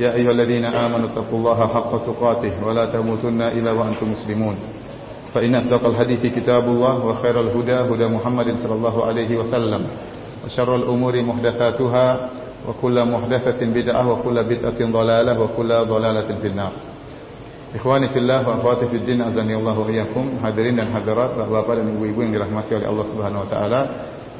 يا أيها الذين آمنوا اتقوا الله حق تقاته ولا تموتن إلا وأنتم مسلمون. فإن أصدق الحديث كتاب الله وخير الهدى هدى محمد صلى الله عليه وسلم وشر الأمور محدثاتها وكل محدثة بدعة وكل بدعة ضلالة وكل ضلالة في النار. إخواني في الله وأخواتي في الدين أزني الله وإياكم. حذرين حاضرين الحضرات بأبواب المبيبين برحمته الله سبحانه وتعالى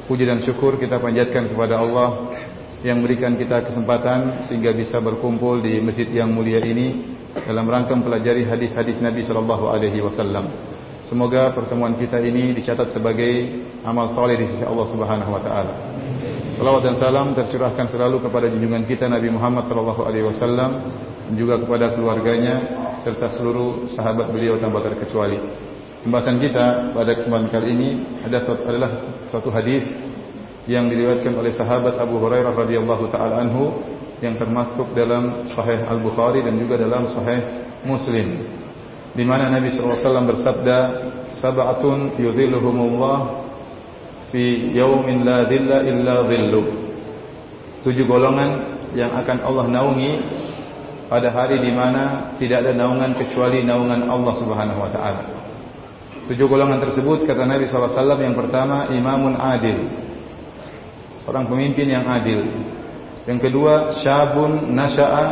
Puji dan syukur kita panjatkan kepada Allah yang memberikan kita kesempatan sehingga bisa berkumpul di masjid yang mulia ini dalam rangka mempelajari hadis-hadis Nabi sallallahu alaihi wasallam. Semoga pertemuan kita ini dicatat sebagai amal saleh di sisi Allah Subhanahu wa taala. Salawat dan salam tercurahkan selalu kepada junjungan kita Nabi Muhammad sallallahu alaihi wasallam dan juga kepada keluarganya serta seluruh sahabat beliau tanpa terkecuali. Pembahasan kita pada kesempatan kali ini ada suatu, adalah suatu hadis yang diriwayatkan oleh sahabat Abu Hurairah radhiyallahu taala anhu yang termasuk dalam Sahih Al Bukhari dan juga dalam Sahih Muslim. Di mana Nabi wasallam bersabda sab'atun yudhilluhumullah fi yaumin la dhilla illa dhillu. Tujuh golongan yang akan Allah naungi pada hari di mana tidak ada naungan kecuali naungan Allah Subhanahu wa taala. Tujuh golongan tersebut kata Nabi wasallam yang pertama imamun adil Orang pemimpin yang adil. Yang kedua, syabun nasya'a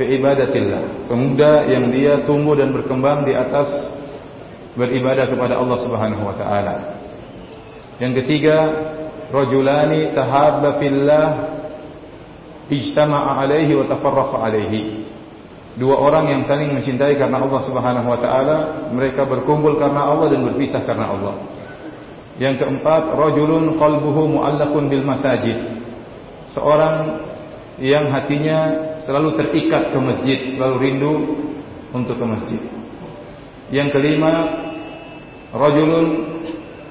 fi ibadatillah. Pemuda yang dia tumbuh dan berkembang di atas beribadah kepada Allah Subhanahu wa taala. Yang ketiga, rajulani tahabba fillah ijtama'a alaihi wa tafarraqa alaihi. Dua orang yang saling mencintai karena Allah Subhanahu wa taala, mereka berkumpul karena Allah dan berpisah karena Allah. Yang keempat, rajulun qalbuhu mu'allaqun bil masajid. Seorang yang hatinya selalu terikat ke masjid, selalu rindu untuk ke masjid. Yang kelima, rajulun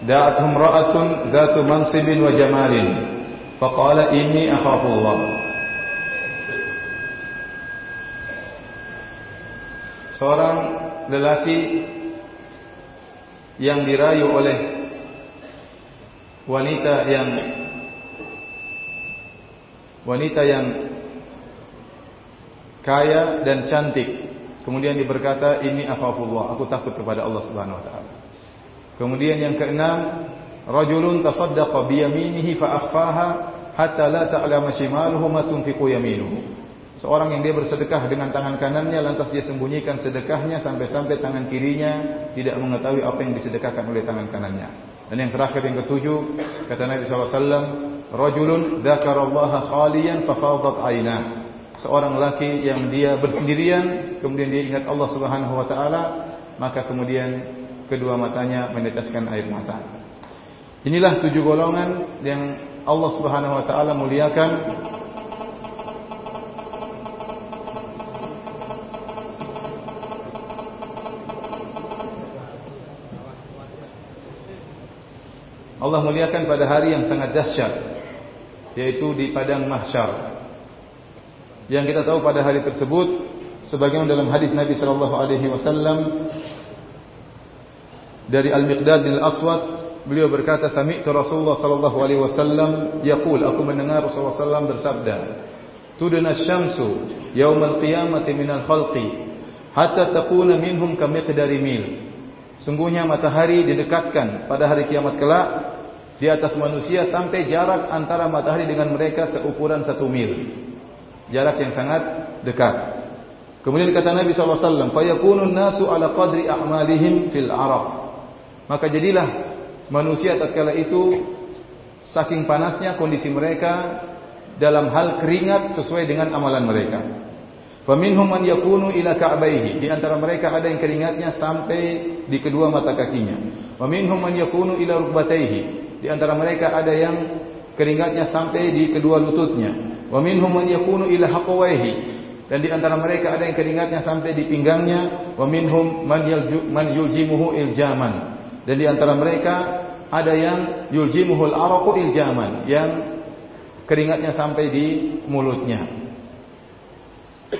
da'atuhum ra'atun dzatu mansibin wa jamalin. Faqala inni akhafullah. Seorang lelaki yang dirayu oleh wanita yang wanita yang kaya dan cantik. Kemudian diberkata ini akhafullah aku takut kepada Allah Subhanahu wa taala. Kemudian yang keenam rajulun tasaddaqa bi yaminihi fa akhfaha hatta la ta'lama shimaluhu ma tunfiqu yaminuhu. Seorang yang dia bersedekah dengan tangan kanannya lantas dia sembunyikan sedekahnya sampai-sampai tangan kirinya tidak mengetahui apa yang disedekahkan oleh tangan kanannya dan yang terakhir yang ketujuh kata Nabi SAW, rajulun dzakarallaha khaliyan fafadat aina. Seorang laki yang dia bersendirian kemudian dia ingat Allah Subhanahu wa taala, maka kemudian kedua matanya meneteskan air mata. Inilah tujuh golongan yang Allah Subhanahu wa taala muliakan Allah muliakan pada hari yang sangat dahsyat yaitu di padang mahsyar. Yang kita tahu pada hari tersebut sebagaimana dalam hadis Nabi sallallahu alaihi wasallam dari Al-Miqdad bin Al-Aswad beliau berkata sami'tu Rasulullah sallallahu alaihi wasallam yaqul aku mendengar Rasulullah sallallahu bersabda tudna asy-syamsu yaumal qiyamati minal khalqi hatta takuna minhum kamiqdari mil Sungguhnya matahari didekatkan pada hari kiamat kelak di atas manusia sampai jarak antara matahari dengan mereka seukuran satu mil. Jarak yang sangat dekat. Kemudian kata Nabi SAW, Fayakunun nasu ala qadri a'malihim fil araq. Maka jadilah manusia tatkala itu saking panasnya kondisi mereka dalam hal keringat sesuai dengan amalan mereka. Faminhum man yakunu ila ka'baihi. Di antara mereka ada yang keringatnya sampai di kedua mata kakinya. Faminhum man yakunu ila rukbataihi. Di antara mereka ada yang keringatnya sampai di kedua lututnya. Wa minhum man yakunu ila haqwaihi. Dan di antara mereka ada yang keringatnya sampai di pinggangnya, wa minhum man man yuljimuhu iljaman. Dan di antara mereka ada yang yuljimuhul araqu iljaman, yang keringatnya sampai di mulutnya.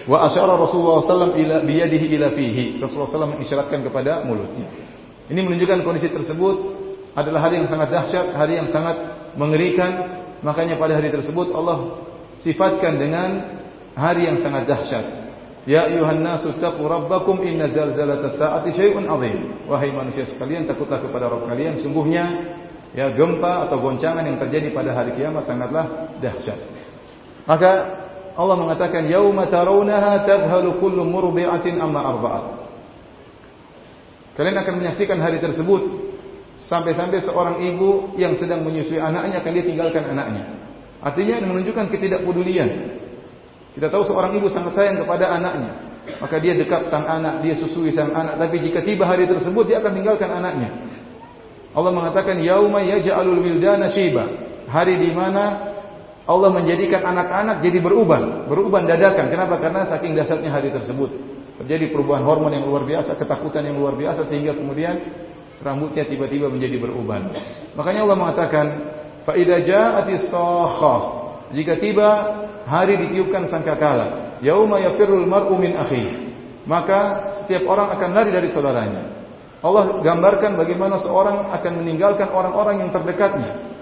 Wa asyara Rasulullah sallallahu ila biyadihi ila fihi. Rasulullah sallallahu mengisyaratkan kepada mulutnya. Ini menunjukkan kondisi tersebut adalah hari yang sangat dahsyat, hari yang sangat mengerikan. Makanya pada hari tersebut Allah sifatkan dengan hari yang sangat dahsyat. Ya ayuhan nasu taqu rabbakum inna zalzalata sa'ati syai'un 'adzim. Wahai manusia sekalian, takutlah kepada Rabb kalian, sungguhnya ya gempa atau goncangan yang terjadi pada hari kiamat sangatlah dahsyat. Maka Allah mengatakan yauma tarawunaha tadhhalu kullu murdi'atin amma arba'at. Kalian akan menyaksikan hari tersebut sampai-sampai seorang ibu yang sedang menyusui anaknya akan dia tinggalkan anaknya. Artinya menunjukkan ketidakpedulian kita tahu seorang ibu sangat sayang kepada anaknya. Maka dia dekat sang anak, dia susui sang anak. Tapi jika tiba hari tersebut, dia akan tinggalkan anaknya. Allah mengatakan, Yauma yaj'alul wildana shiba. Hari di mana Allah menjadikan anak-anak jadi beruban. Beruban dadakan. Kenapa? Karena saking dasarnya hari tersebut. Terjadi perubahan hormon yang luar biasa, ketakutan yang luar biasa. Sehingga kemudian rambutnya tiba-tiba menjadi beruban. Makanya Allah mengatakan, "Faida ja'atis. Jika tiba hari ditiupkan sangkakala, yauma yafirul mar'u min akhi. Maka setiap orang akan lari dari saudaranya. Allah gambarkan bagaimana seorang akan meninggalkan orang-orang yang terdekatnya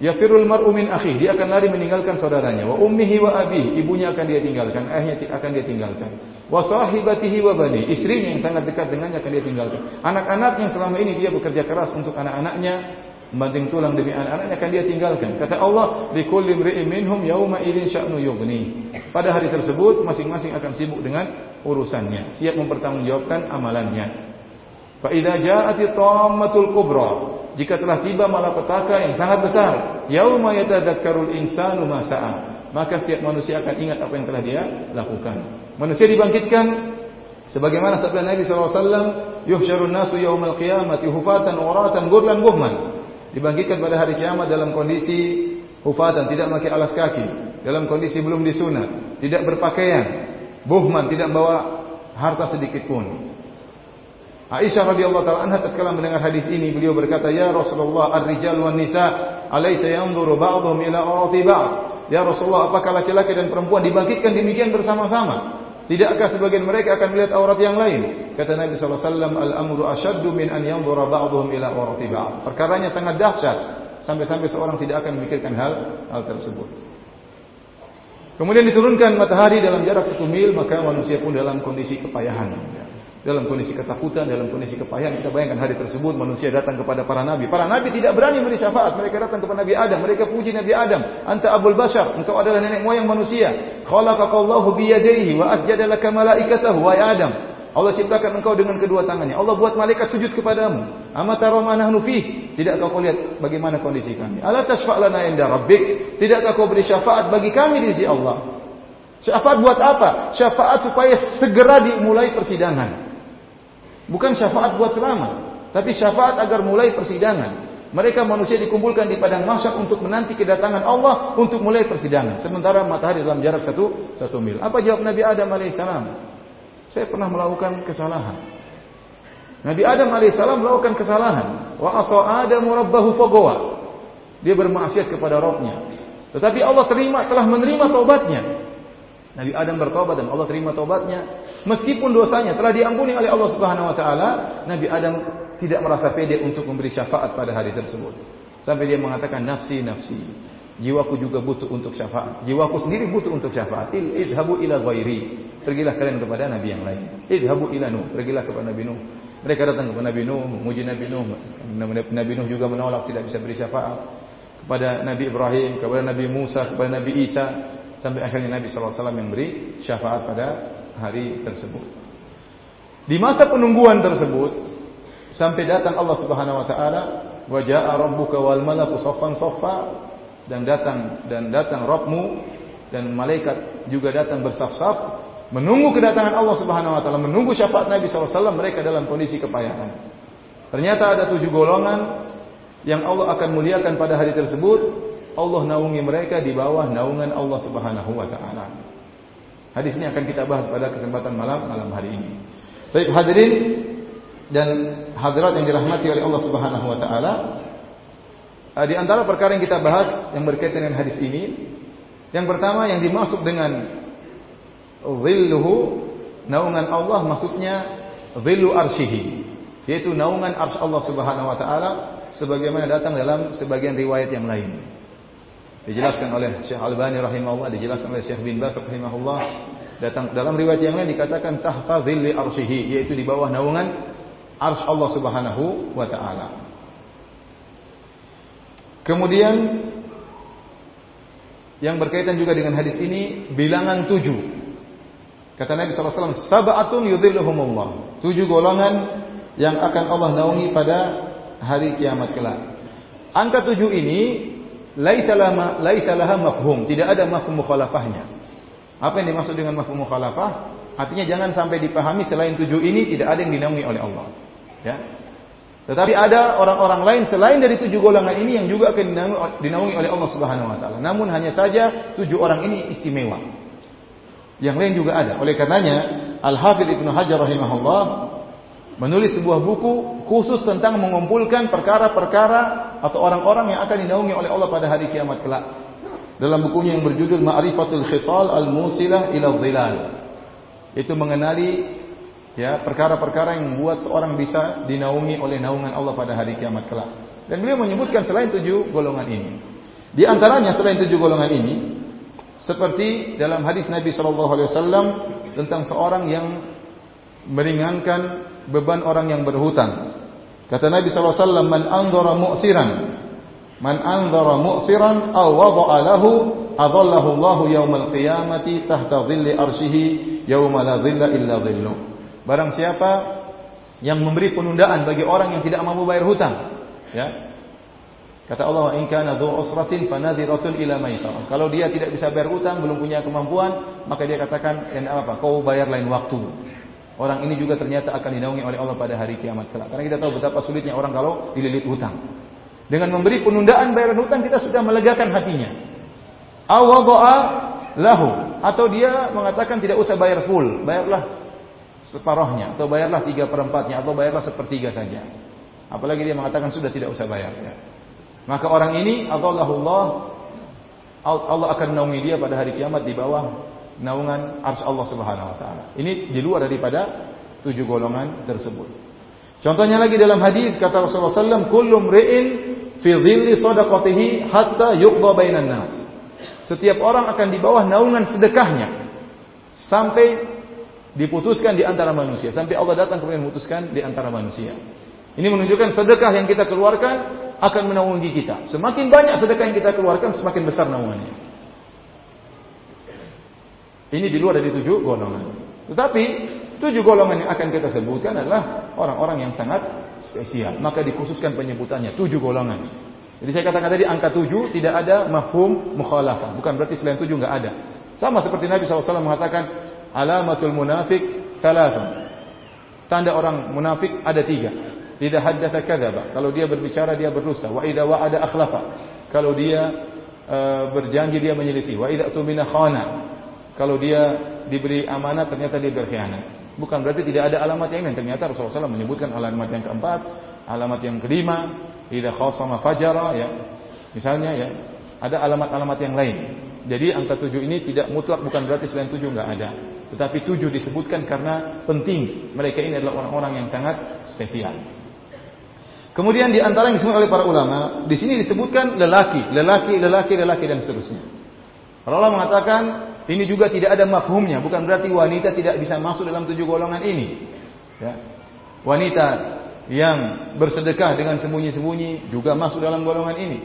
Yafirul mar'u min akhi, dia akan lari meninggalkan saudaranya. Wa ummihi wa abihi, ibunya akan dia tinggalkan, ayahnya akan dia tinggalkan. Wa sahibatihi wa bani, istrinya yang sangat dekat dengannya akan dia tinggalkan. Anak-anak yang selama ini dia bekerja keras untuk anak-anaknya, membanting tulang demi anak-anaknya akan dia tinggalkan. Kata Allah, "Likulli imri'in minhum yauma idzin sya'nu yughni." Pada hari tersebut masing-masing akan sibuk dengan urusannya, siap mempertanggungjawabkan amalannya. Fa idza ja'ati tammatul kubra, jika telah tiba malapetaka yang sangat besar, yauma yatadzakkarul insanu ma sa'a, maka setiap manusia akan ingat apa yang telah dia lakukan. Manusia dibangkitkan sebagaimana sabda Nabi SAW, yuhsyarun nasu yaumal qiyamati hufatan uratan gurlan buhman dibangkitkan pada hari kiamat dalam kondisi hufatan, tidak memakai alas kaki, dalam kondisi belum disunat, tidak berpakaian, buhman, tidak membawa harta sedikit pun. Aisyah radhiyallahu taala anha tatkala mendengar hadis ini beliau berkata ya Rasulullah ar-rijal wan nisa alaysa yanzuru ba'dhum ila awrati ba'd ya Rasulullah apakah laki-laki dan perempuan dibangkitkan demikian bersama-sama Tidakkah sebagian mereka akan melihat aurat yang lain? Kata Nabi wasallam, "Al-amru asyaddu min an yanzura ba'dhum ila aurati ba'd." Perkaranya sangat dahsyat sampai-sampai seorang tidak akan memikirkan hal hal tersebut. Kemudian diturunkan matahari dalam jarak satu mil, maka manusia pun dalam kondisi kepayahan dalam kondisi ketakutan, dalam kondisi kepayahan. Kita bayangkan hari tersebut manusia datang kepada para nabi. Para nabi tidak berani memberi syafaat. Mereka datang kepada Nabi Adam. Mereka puji Nabi Adam. Anta abul bashar. Engkau adalah nenek moyang manusia. Khalaqakallahu biyadaihi wa asjada laka malaikatahu wa Adam. Allah ciptakan engkau dengan kedua tangannya. Allah buat malaikat sujud kepadamu. Amatara ma nahnu fih? Tidakkah kau lihat bagaimana kondisi kami? Ala tashfa' lana inda rabbik? Tidakkah kau beri syafaat bagi kami di sisi Allah? Syafaat buat apa? Syafaat supaya segera dimulai persidangan. Bukan syafaat buat selamat, tapi syafaat agar mulai persidangan. Mereka manusia dikumpulkan di padang mahsyar untuk menanti kedatangan Allah untuk mulai persidangan. Sementara matahari dalam jarak satu satu mil. Apa jawab Nabi Adam alaihissalam? Saya pernah melakukan kesalahan. Nabi Adam alaihissalam melakukan kesalahan. Wa asa Adam rabbahu fagawa. Dia bermaksiat kepada Rabbnya. Tetapi Allah terima telah menerima taubatnya. Nabi Adam bertobat dan Allah terima taubatnya. Meskipun dosanya telah diampuni oleh Allah Subhanahu wa taala, Nabi Adam tidak merasa pede untuk memberi syafaat pada hari tersebut. Sampai dia mengatakan nafsi nafsi. Jiwaku juga butuh untuk syafaat. Jiwaku sendiri butuh untuk syafaat. Idhabu ila ghairi. Pergilah kalian kepada nabi yang lain. Idhabu ila Nuh. Pergilah kepada Nabi Nuh. Mereka datang kepada Nabi Nuh, memuji Nabi Nuh. Nabi Nuh juga menolak tidak bisa beri syafaat kepada Nabi Ibrahim, kepada Nabi Musa, kepada Nabi Isa sampai akhirnya Nabi SAW yang beri syafaat pada hari tersebut. Di masa penungguan tersebut sampai datang Allah Subhanahu wa taala wa jaa rabbuka wal malaku saffan saffa dan datang dan datang Rabbmu dan malaikat juga datang bersaf-saf menunggu kedatangan Allah Subhanahu wa taala, menunggu syafaat Nabi SAW mereka dalam kondisi kepayahan. Ternyata ada tujuh golongan yang Allah akan muliakan pada hari tersebut Allah naungi mereka di bawah naungan Allah Subhanahu wa taala. Hadis ini akan kita bahas pada kesempatan malam malam hari ini. Baik hadirin dan hadirat yang dirahmati oleh Allah Subhanahu wa taala. Eh, di antara perkara yang kita bahas yang berkaitan dengan hadis ini, yang pertama yang dimaksud dengan zilluhu naungan Allah maksudnya zillu arsyihi yaitu naungan arsy Allah Subhanahu wa taala sebagaimana datang dalam sebagian riwayat yang lain. Dijelaskan oleh Syekh Albani rahimahullah, dijelaskan oleh Syekh bin Bas rahimahullah, datang dalam riwayat yang lain dikatakan tahta zilli arsyihi yaitu di bawah naungan arsy Allah Subhanahu wa taala. Kemudian yang berkaitan juga dengan hadis ini bilangan tujuh. Kata Nabi SAW, Sab'atun yudhilluhumullah. Tujuh golongan yang akan Allah naungi pada hari kiamat kelak. Angka tujuh ini laisa laha mafhum, tidak ada mafhum mukhalafahnya. Apa yang dimaksud dengan mafhum mukhalafah? Artinya jangan sampai dipahami selain tujuh ini tidak ada yang dinaungi oleh Allah. Ya. Tetapi ada orang-orang lain selain dari tujuh golongan ini yang juga akan dinaungi oleh Allah Subhanahu wa taala. Namun hanya saja tujuh orang ini istimewa. Yang lain juga ada. Oleh karenanya Al-Hafidz Ibnu Hajar rahimahullah menulis sebuah buku khusus tentang mengumpulkan perkara-perkara atau orang-orang yang akan dinaungi oleh Allah pada hari kiamat kelak. Dalam bukunya yang berjudul Ma'rifatul Khisal Al-Musilah ila Dhilal. Itu mengenali ya perkara-perkara yang membuat seorang bisa dinaungi oleh naungan Allah pada hari kiamat kelak. Dan beliau menyebutkan selain tujuh golongan ini. Di antaranya selain tujuh golongan ini seperti dalam hadis Nabi Shallallahu alaihi wasallam tentang seorang yang meringankan beban orang yang berhutang. Kata Nabi SAW, Man anzara mu'siran. Man anzara mu'siran aw wada'a lahu adallahu Allahu yaumal qiyamati tahta dhilli arsyihi yauma la dhilla illa dhillu. Barang siapa yang memberi penundaan bagi orang yang tidak mampu bayar hutang, ya. Kata Allah, "In kana dhu usratin fanadhiratun ila maisarah." Kalau dia tidak bisa bayar hutang, belum punya kemampuan, maka dia katakan, "Dan apa? Kau bayar lain waktu." Orang ini juga ternyata akan dinaungi oleh Allah pada hari kiamat kelak. Karena kita tahu betapa sulitnya orang kalau dililit hutang. Dengan memberi penundaan bayaran hutang kita sudah melegakan hatinya. Awadha'a lahu atau dia mengatakan tidak usah bayar full, bayarlah separohnya atau bayarlah tiga perempatnya atau bayarlah sepertiga saja. Apalagi dia mengatakan sudah tidak usah bayar. Ya. Maka orang ini Allah Allah akan naungi dia pada hari kiamat di bawah naungan arsy Allah Subhanahu wa taala. Ini di luar daripada tujuh golongan tersebut. Contohnya lagi dalam hadis kata Rasulullah SAW, "Kullu mri'in fi dhilli sadaqatihi hatta yuqda bainan nas." Setiap orang akan di bawah naungan sedekahnya sampai diputuskan di antara manusia, sampai Allah datang kemudian memutuskan di antara manusia. Ini menunjukkan sedekah yang kita keluarkan akan menaungi kita. Semakin banyak sedekah yang kita keluarkan, semakin besar naungannya. Ini di luar dari tujuh golongan. Tetapi tujuh golongan yang akan kita sebutkan adalah orang-orang yang sangat spesial. Maka dikhususkan penyebutannya tujuh golongan. Jadi saya katakan tadi angka tujuh tidak ada mafhum mukhalafah. Bukan berarti selain tujuh nggak ada. Sama seperti Nabi SAW mengatakan alamatul munafik thalathun. Tanda orang munafik ada tiga. Tidak haddatha kadzaba. Kalau dia berbicara dia berdusta. Wa idza wa'ada akhlafa. Kalau dia uh, berjanji dia menyelisih. Wa idza tumina khana. Kalau dia diberi amanat ternyata dia berkhianat. Bukan berarti tidak ada alamat yang lain. Ternyata Rasulullah SAW menyebutkan alamat yang keempat, alamat yang kelima, tidak khasama fajara ya. Misalnya ya, ada alamat-alamat yang lain. Jadi angka tujuh ini tidak mutlak bukan berarti selain tujuh nggak ada. Tetapi tujuh disebutkan karena penting. Mereka ini adalah orang-orang yang sangat spesial. Kemudian di antara yang disebut oleh para ulama, di sini disebutkan lelaki, lelaki, lelaki, lelaki dan seterusnya. Allah mengatakan ini juga tidak ada mafhumnya, bukan berarti wanita tidak bisa masuk dalam tujuh golongan ini. Ya. Wanita yang bersedekah dengan sembunyi-sembunyi juga masuk dalam golongan ini.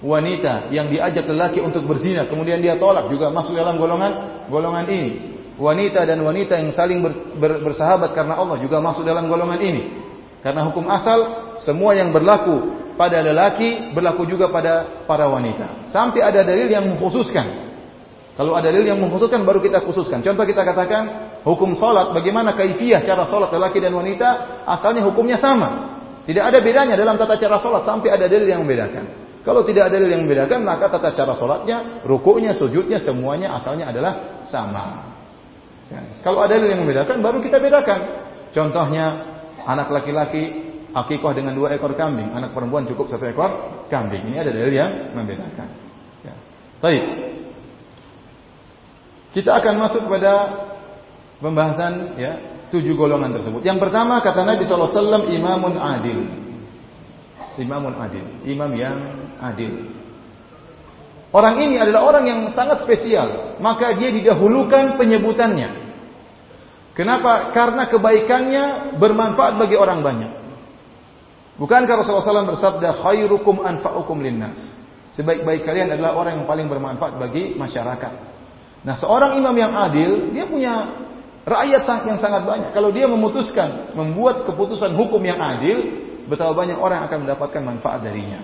Wanita yang diajak lelaki untuk berzina kemudian dia tolak juga masuk dalam golongan golongan ini. Wanita dan wanita yang saling ber, ber, bersahabat karena Allah juga masuk dalam golongan ini. Karena hukum asal semua yang berlaku pada lelaki berlaku juga pada para wanita. Sampai ada dalil yang mengkhususkan kalau ada dalil yang mengkhususkan baru kita khususkan. Contoh kita katakan hukum salat, bagaimana kaifiah cara salat lelaki dan wanita, asalnya hukumnya sama. Tidak ada bedanya dalam tata cara salat sampai ada dalil yang membedakan. Kalau tidak ada dalil yang membedakan, maka tata cara salatnya, rukuknya, sujudnya semuanya asalnya adalah sama. Ya. Kalau ada dalil yang membedakan, baru kita bedakan. Contohnya, anak laki-laki akikoh dengan dua ekor kambing, anak perempuan cukup satu ekor kambing. Ini ada dalil yang membedakan. Ya. Baik. Kita akan masuk kepada pembahasan ya tujuh golongan tersebut. Yang pertama kata Nabi SAW imamun adil. Imamun adil, imam yang adil. Orang ini adalah orang yang sangat spesial, maka dia didahulukan penyebutannya. Kenapa? Karena kebaikannya bermanfaat bagi orang banyak. Bukankah Rasulullah SAW bersabda khairukum anfa'ukum linnas? Sebaik-baik kalian adalah orang yang paling bermanfaat bagi masyarakat. Nah, seorang imam yang adil, dia punya rakyat yang sangat banyak. Kalau dia memutuskan membuat keputusan hukum yang adil, betapa banyak orang akan mendapatkan manfaat darinya.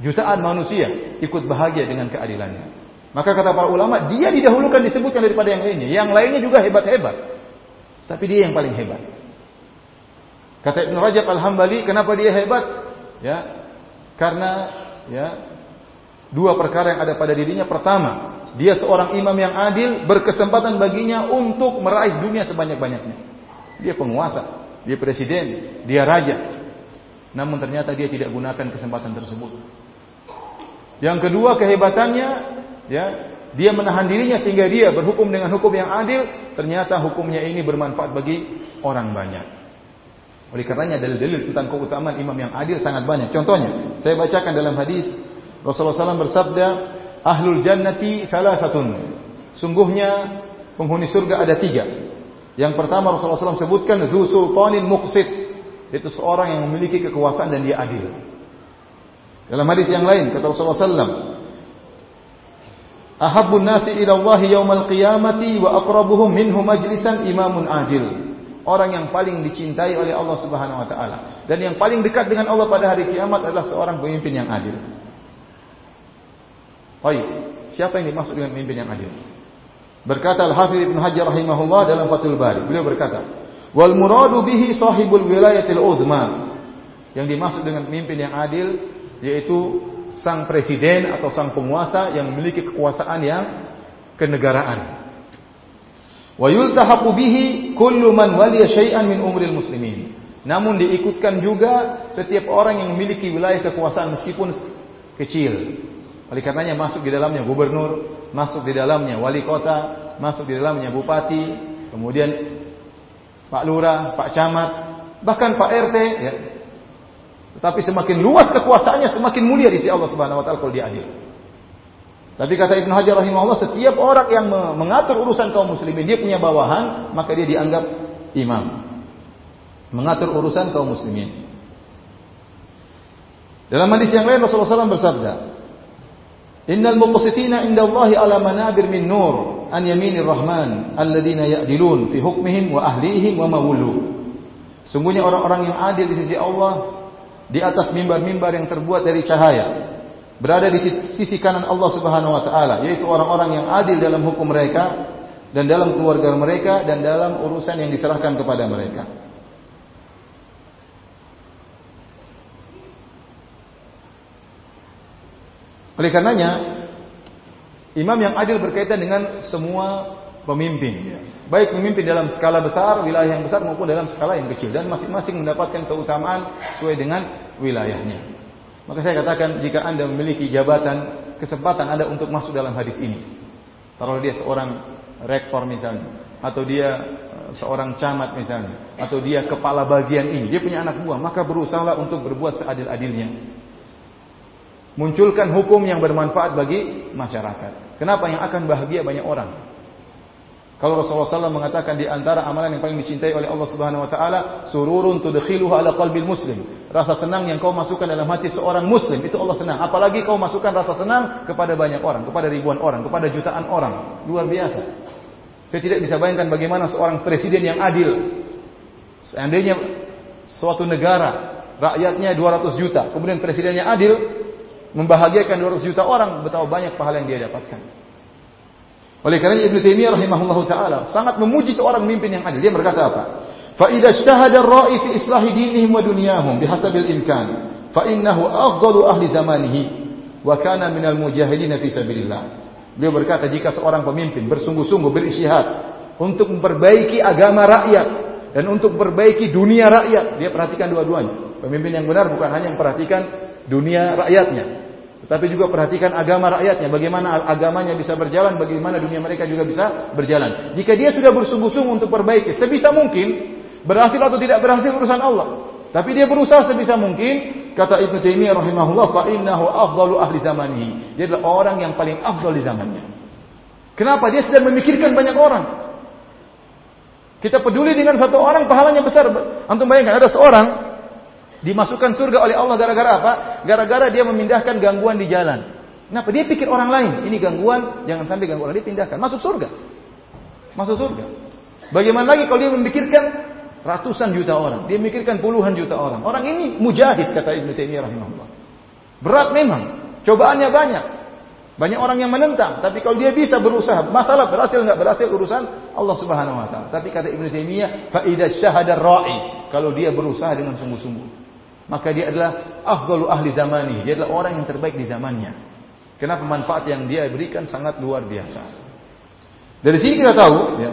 Jutaan manusia ikut bahagia dengan keadilannya. Maka kata para ulama, dia didahulukan disebutkan daripada yang lainnya. Yang lainnya juga hebat-hebat. Tapi dia yang paling hebat. Kata Ibn Rajab Al-Hambali, kenapa dia hebat? Ya, karena ya dua perkara yang ada pada dirinya. Pertama, dia seorang imam yang adil, berkesempatan baginya untuk meraih dunia sebanyak-banyaknya. Dia penguasa, dia presiden, dia raja. Namun ternyata dia tidak gunakan kesempatan tersebut. Yang kedua kehebatannya, ya, dia menahan dirinya sehingga dia berhukum dengan hukum yang adil, ternyata hukumnya ini bermanfaat bagi orang banyak. Oleh karenanya dalil-dalil tentang keutamaan imam yang adil sangat banyak. Contohnya, saya bacakan dalam hadis Rasulullah SAW bersabda, "Ahlul jannati thalathatun." Sungguhnya penghuni surga ada tiga. Yang pertama Rasulullah SAW sebutkan dzu sultanin muqsit. Itu seorang yang memiliki kekuasaan dan dia adil. Dalam hadis yang lain kata Rasulullah SAW, Ahabbun nasi ila Allah yaumal qiyamati wa aqrabuhum minhu majlisan imamun adil. Orang yang paling dicintai oleh Allah Subhanahu wa taala dan yang paling dekat dengan Allah pada hari kiamat adalah seorang pemimpin yang adil. Baik, siapa yang dimaksud dengan pemimpin yang adil? Berkata Al-Hafidz Ibnu Hajar rahimahullah dalam Fathul Bari. Beliau berkata, "Wal muradu bihi sahibul wilayatil uzma." Yang dimaksud dengan pemimpin yang adil yaitu sang presiden atau sang penguasa yang memiliki kekuasaan yang kenegaraan. Wa yultahaqu bihi kullu man waliya syai'an min umril muslimin. Namun diikutkan juga setiap orang yang memiliki wilayah kekuasaan meskipun kecil. Oleh karenanya masuk di dalamnya gubernur, masuk di dalamnya wali kota, masuk di dalamnya bupati, kemudian Pak Lurah, Pak Camat, bahkan Pak RT ya, tetapi semakin luas kekuasaannya semakin mulia di sisi Allah Subhanahu wa taala kalau dia adil. Tapi kata Ibnu Hajar rahimahullah setiap orang yang mengatur urusan kaum muslimin dia punya bawahan, maka dia dianggap imam. Mengatur urusan kaum muslimin. Dalam hadis yang lain Rasulullah SAW bersabda, Innal muqsitina inda Allahi ala manabir min nur an yaminir rahman alladhina ya'dilun fi hukmihim wa ahlihim wa mawulu. Sungguhnya orang-orang yang adil di sisi Allah di atas mimbar-mimbar yang terbuat dari cahaya berada di sisi kanan Allah Subhanahu wa taala yaitu orang-orang yang adil dalam hukum mereka dan dalam keluarga mereka dan dalam urusan yang diserahkan kepada mereka. Oleh karenanya imam yang adil berkaitan dengan semua pemimpin. Baik pemimpin dalam skala besar, wilayah yang besar maupun dalam skala yang kecil dan masing-masing mendapatkan keutamaan sesuai dengan wilayahnya. Maka saya katakan jika Anda memiliki jabatan, kesempatan Anda untuk masuk dalam hadis ini. Kalau dia seorang rektor misalnya, atau dia eh, seorang camat misalnya, atau dia kepala bagian ini, dia punya anak buah, maka berusahalah untuk berbuat seadil-adilnya. Munculkan hukum yang bermanfaat bagi masyarakat. Kenapa yang akan bahagia banyak orang? Kalau Rasulullah SAW mengatakan di antara amalan yang paling dicintai oleh Allah Subhanahu Wa Taala, sururun tudkhiluhu ala qalbil muslim. Rasa senang yang kau masukkan dalam hati seorang muslim itu Allah senang. Apalagi kau masukkan rasa senang kepada banyak orang, kepada ribuan orang, kepada jutaan orang. Luar biasa. Saya tidak bisa bayangkan bagaimana seorang presiden yang adil. Seandainya suatu negara rakyatnya 200 juta, kemudian presidennya adil, membahagiakan 200 juta orang, betapa banyak pahala yang dia dapatkan. Oleh karena Ibnu Taimiyah rahimahullahu taala sangat memuji seorang pemimpin yang adil. Dia berkata apa? Fa idza ijtahada ar-ra'i fi islahi dinihim wa dunyahum bihasabil imkan, fa innahu afdalu ahli zamanihi wa kana minal mujahidin fi sabilillah. Beliau berkata jika seorang pemimpin bersungguh-sungguh berisyihad untuk memperbaiki agama rakyat dan untuk memperbaiki dunia rakyat. Dia perhatikan dua-duanya. Pemimpin yang benar bukan hanya memperhatikan dunia rakyatnya, tetapi juga perhatikan agama rakyatnya, bagaimana agamanya bisa berjalan, bagaimana dunia mereka juga bisa berjalan. Jika dia sudah bersungguh-sungguh untuk perbaiki, sebisa mungkin, berhasil atau tidak berhasil urusan Allah. Tapi dia berusaha sebisa mungkin, kata Ibnu Taimiyah rahimahullah, fa innahu afdalu ahli zamanihi. Dia adalah orang yang paling afdal di zamannya. Kenapa? Dia sedang memikirkan banyak orang. Kita peduli dengan satu orang, pahalanya besar. Antum bayangkan, ada seorang dimasukkan surga oleh Allah gara-gara apa? Gara-gara dia memindahkan gangguan di jalan. Kenapa? Dia pikir orang lain. Ini gangguan, jangan sampai gangguan. Dia pindahkan. Masuk surga. Masuk surga. Bagaimana lagi kalau dia memikirkan ratusan juta orang. Dia memikirkan puluhan juta orang. Orang ini mujahid, kata Ibn Taimiyah rahimahullah. Berat memang. Cobaannya banyak. Banyak orang yang menentang, tapi kalau dia bisa berusaha, masalah berhasil nggak berhasil urusan Allah Subhanahu wa taala. Tapi kata Ibnu Taimiyah, fa idza syahada ra'i, kalau dia berusaha dengan sungguh-sungguh, maka dia adalah afdalu ahli zamani, dia adalah orang yang terbaik di zamannya. Kenapa manfaat yang dia berikan sangat luar biasa. Dari sini kita tahu, ya,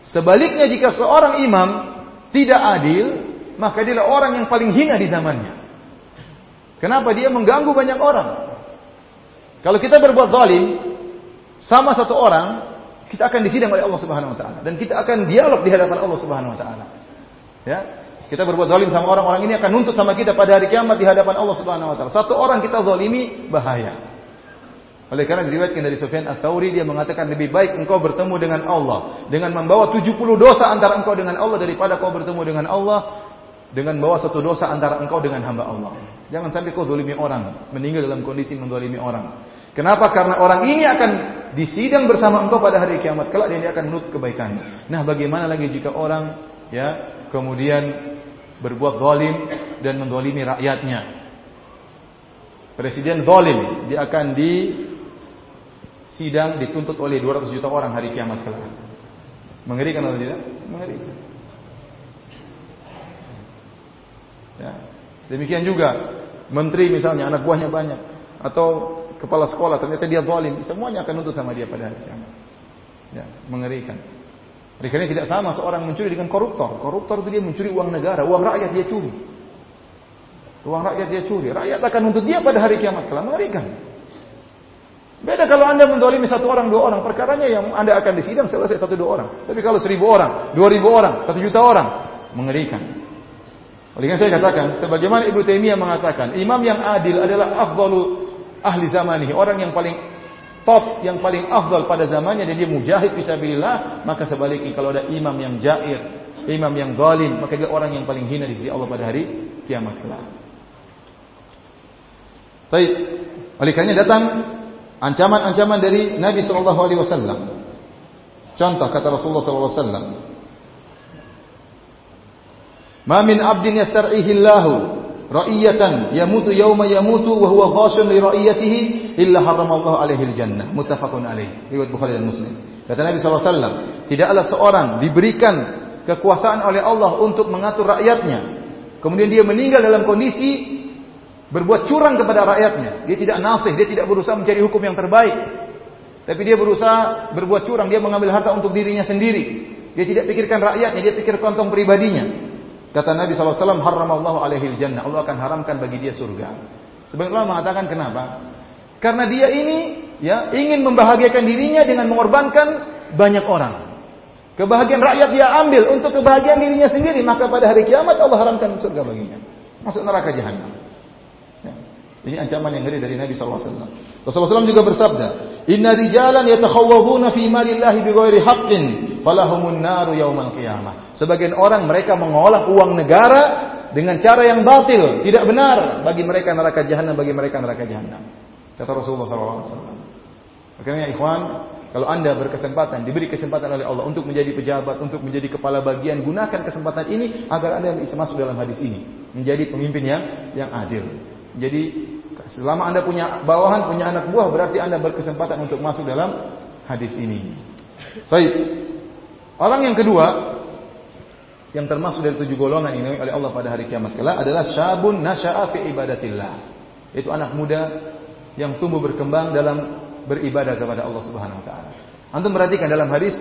sebaliknya jika seorang imam tidak adil, maka dia adalah orang yang paling hina di zamannya. Kenapa dia mengganggu banyak orang? Kalau kita berbuat zalim sama satu orang, kita akan disidang oleh Allah Subhanahu wa taala dan kita akan dialog di hadapan Allah Subhanahu wa taala. Ya. Kita berbuat zalim sama orang-orang ini akan nuntut sama kita pada hari kiamat di hadapan Allah Subhanahu wa taala. Satu orang kita zalimi bahaya. Oleh karena diriwayatkan dari Sufyan Ats-Tsauri dia mengatakan lebih baik engkau bertemu dengan Allah dengan membawa 70 dosa antara engkau dengan Allah daripada kau bertemu dengan Allah dengan membawa satu dosa antara engkau dengan hamba Allah. Jangan sampai kau zalimi orang, meninggal dalam kondisi menzalimi orang. Kenapa? Karena orang ini akan disidang bersama engkau pada hari kiamat kelak dan dia akan menurut kebaikannya. Nah, bagaimana lagi jika orang ya kemudian berbuat zalim dan mendolimi rakyatnya? Presiden zalim, dia akan disidang dituntut oleh 200 juta orang hari kiamat kelak. Mengerikan atau tidak? Mengerikan. Ya. Demikian juga menteri misalnya anak buahnya banyak atau kepala sekolah ternyata dia zalim, semuanya akan nuntut sama dia pada hari kiamat. Ya, mengerikan. Oleh tidak sama seorang mencuri dengan koruptor. Koruptor itu dia mencuri uang negara, uang rakyat dia curi. Uang rakyat dia curi. Rakyat akan nuntut dia pada hari kiamat kelak. Mengerikan. Beda kalau anda mendolimi satu orang, dua orang. Perkaranya yang anda akan disidang selesai satu dua orang. Tapi kalau seribu orang, dua ribu orang, satu juta orang. Mengerikan. Oleh karena saya katakan, sebagaimana Ibu Taimiyah mengatakan, imam yang adil adalah afdalu ahli zamanihi, orang yang paling top, yang paling afdal pada zamannya dan dia mujahid fisabilillah, maka sebaliknya kalau ada imam yang jair, imam yang zalim, maka dia orang yang paling hina di sisi Allah pada hari kiamat kelak. Baik. Oleh karena datang ancaman-ancaman dari Nabi sallallahu alaihi wasallam. Contoh kata Rasulullah sallallahu alaihi wasallam, "Ma min 'abdin yastar'ihi Allahu ra'iyatan yamutu yauma yamutu wa huwa ghashun li ra'iyatihi illa haramallahu alaihi al-jannah. Muttafaqun alaih. Riwayat Bukhari dan Muslim. Kata Nabi SAW tidaklah seorang diberikan kekuasaan oleh Allah untuk mengatur rakyatnya. Kemudian dia meninggal dalam kondisi berbuat curang kepada rakyatnya. Dia tidak nasih dia tidak berusaha mencari hukum yang terbaik. Tapi dia berusaha berbuat curang dia mengambil harta untuk dirinya sendiri. Dia tidak pikirkan rakyatnya dia pikir kantong pribadinya Kata Nabi SAW, haramallahu alaihi jannah. Allah akan haramkan bagi dia surga. Sebagian ulama mengatakan kenapa? Karena dia ini ya ingin membahagiakan dirinya dengan mengorbankan banyak orang. Kebahagiaan rakyat dia ambil untuk kebahagiaan dirinya sendiri, maka pada hari kiamat Allah haramkan surga baginya. Masuk neraka jahanam. Ya. Ini ancaman yang ngeri dari Nabi SAW. Rasulullah SAW juga bersabda, Inna rijalan yatakhawwaduna fi malillahi bighairi haqqin falahumun naru yaumal qiyamah. Sebagian orang mereka mengolah uang negara dengan cara yang batil, tidak benar bagi mereka neraka jahanam, bagi mereka neraka jahanam. Kata Rasulullah SAW. Makanya ikhwan, kalau anda berkesempatan, diberi kesempatan oleh Allah untuk menjadi pejabat, untuk menjadi kepala bagian, gunakan kesempatan ini agar anda bisa masuk dalam hadis ini. Menjadi pemimpin yang yang adil. Jadi selama anda punya bawahan, punya anak buah, berarti anda berkesempatan untuk masuk dalam hadis ini. Baik. Orang yang kedua yang termasuk dari tujuh golongan ini oleh Allah pada hari kiamat kelak adalah syabun nasya'a fi ibadatillah. Itu anak muda yang tumbuh berkembang dalam beribadah kepada Allah Subhanahu wa taala. Antum perhatikan dalam hadis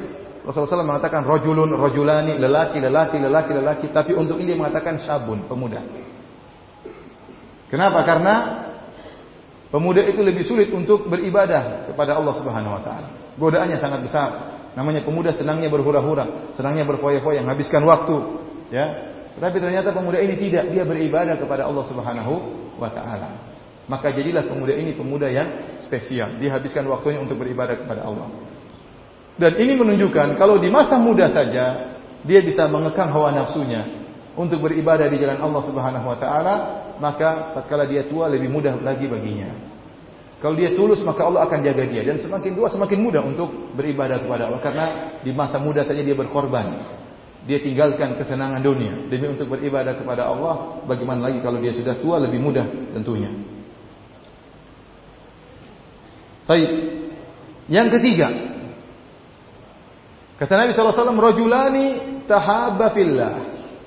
Rasulullah SAW mengatakan rojulun, rojulani, lelaki, lelaki, lelaki, lelaki. Tapi untuk ini dia mengatakan syabun, pemuda. Kenapa? Karena pemuda itu lebih sulit untuk beribadah kepada Allah Subhanahu Wa Taala. Godaannya sangat besar. Namanya pemuda senangnya berhura-hura, senangnya berfoya-foya, menghabiskan waktu. Ya, tapi ternyata pemuda ini tidak, dia beribadah kepada Allah Subhanahu Wa Taala. Maka jadilah pemuda ini pemuda yang spesial. Dia habiskan waktunya untuk beribadah kepada Allah. Dan ini menunjukkan kalau di masa muda saja dia bisa mengekang hawa nafsunya untuk beribadah di jalan Allah Subhanahu wa taala, maka tatkala dia tua lebih mudah lagi baginya. Kalau dia tulus maka Allah akan jaga dia dan semakin tua semakin mudah untuk beribadah kepada Allah karena di masa muda saja dia berkorban. Dia tinggalkan kesenangan dunia demi untuk beribadah kepada Allah. Bagaimana lagi kalau dia sudah tua lebih mudah tentunya. Baik. Yang ketiga, Kata Nabi SAW, Rajulani tahabba fillah,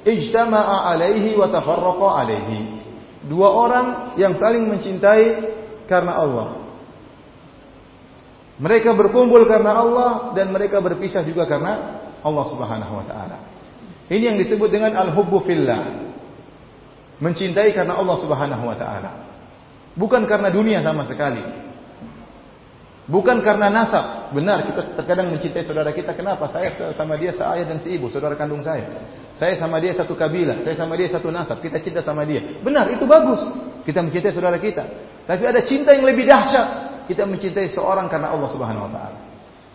ijtama'a alaihi wa tafarraqa alaihi. Dua orang yang saling mencintai karena Allah. Mereka berkumpul karena Allah dan mereka berpisah juga karena Allah Subhanahu wa taala. Ini yang disebut dengan al-hubbu fillah. Mencintai karena Allah Subhanahu wa taala. Bukan karena dunia sama sekali. Bukan karena nasab. Benar kita terkadang mencintai saudara kita. Kenapa? Saya sama dia seayah dan seibu, saudara kandung saya. Saya sama dia satu kabilah, saya sama dia satu nasab. Kita cinta sama dia. Benar, itu bagus. Kita mencintai saudara kita. Tapi ada cinta yang lebih dahsyat. Kita mencintai seorang karena Allah Subhanahu wa taala.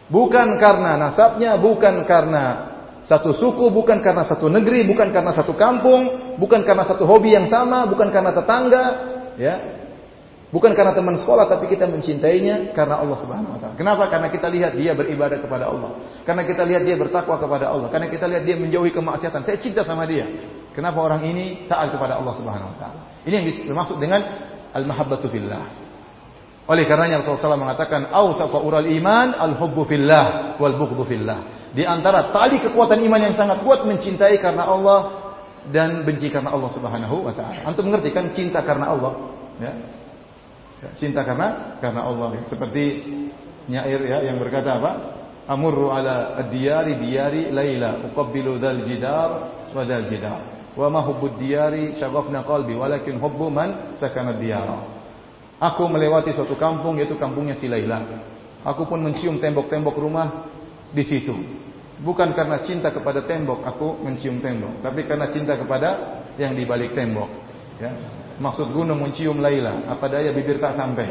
Bukan karena nasabnya, bukan karena satu suku, bukan karena satu negeri, bukan karena satu kampung, bukan karena satu hobi yang sama, bukan karena tetangga, ya. Bukan karena teman sekolah tapi kita mencintainya karena Allah Subhanahu wa taala. Kenapa? Karena kita lihat dia beribadah kepada Allah. Karena kita lihat dia bertakwa kepada Allah. Karena kita lihat dia menjauhi kemaksiatan. Saya cinta sama dia. Kenapa orang ini taat kepada Allah Subhanahu wa taala? Ini yang dimaksud dengan al-mahabbatu fillah. Oleh karenanya Rasulullah SAW mengatakan, "Awsaqa ural iman al-hubbu fillah wal bughdhu fillah." Di antara tali kekuatan iman yang sangat kuat mencintai karena Allah dan benci karena Allah Subhanahu wa taala. Antum mengerti kan cinta karena Allah, ya? Cinta karena karena Allah. Seperti nyair ya yang berkata apa? Amurru ala ad-diyari diyari laila uqabbilu dzal jidar wa dzal jidar. Wa ma hubbud diyari syaghafna qalbi walakin hubbu man sakana diyara. Aku melewati suatu kampung yaitu kampungnya si Laila. Aku pun mencium tembok-tembok rumah di situ. Bukan karena cinta kepada tembok aku mencium tembok, tapi karena cinta kepada yang di balik tembok. Ya. Maksud gunung mencium Laila, apa daya bibir tak sampai.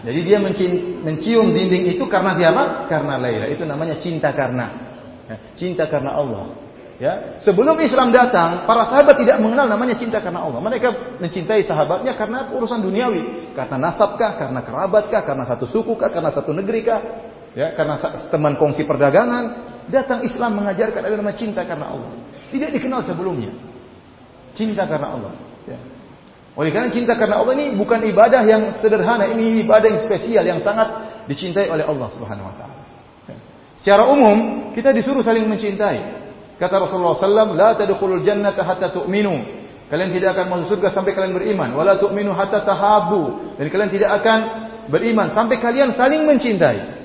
Jadi dia mencium dinding itu karena siapa? Karena Laila. Itu namanya cinta karena. Ya, cinta karena Allah. Ya, sebelum Islam datang, para sahabat tidak mengenal namanya cinta karena Allah. Mereka mencintai sahabatnya karena urusan duniawi, karena nasabkah, karena kerabatkah, karena satu suku kah, karena satu negeri kah, ya, karena teman kongsi perdagangan. Datang Islam mengajarkan ada nama cinta karena Allah. Tidak dikenal sebelumnya. Cinta karena Allah. Ya. Oleh karena cinta karena Allah ini bukan ibadah yang sederhana, ini ibadah yang spesial yang sangat dicintai oleh Allah Subhanahu wa taala. Ya. Secara umum kita disuruh saling mencintai. Kata Rasulullah SAW, La tadkhulul jannata hatta tu'minu. Kalian tidak akan masuk surga sampai kalian beriman. Wala tu'minu hatta tahabu. Dan kalian tidak akan beriman sampai kalian saling mencintai.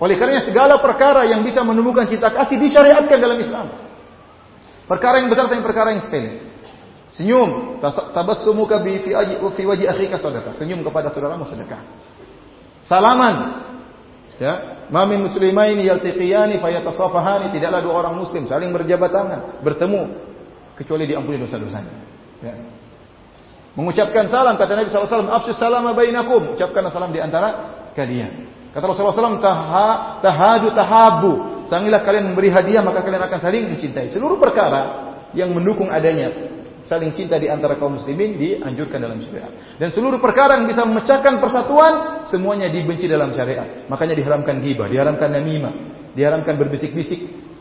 Oleh karena segala perkara yang bisa menumbuhkan cinta kasih disyariatkan dalam Islam. Perkara yang besar dan perkara yang sepele. Senyum, tabassumuka bi fi fi wajhi akhika sedekah. Senyum kepada saudaramu sedekah. Salaman. Ya, ma min muslimaini yaltaqiyani fayatasafahani, tidaklah dua orang muslim saling berjabat tangan, bertemu kecuali diampuni dosa-dosanya. Ya. Mengucapkan salam kata Nabi SAW, "Afsus salama bainakum." Ucapkan salam di antara kalian. Kata Rasulullah SAW, "Tahadu tahabu." Sangilah kalian memberi hadiah maka kalian akan saling mencintai. Seluruh perkara yang mendukung adanya saling cinta di antara kaum muslimin dianjurkan dalam syariat. Dan seluruh perkara yang bisa memecahkan persatuan semuanya dibenci dalam syariat. Makanya diharamkan ghibah, diharamkan namimah, diharamkan berbisik-bisik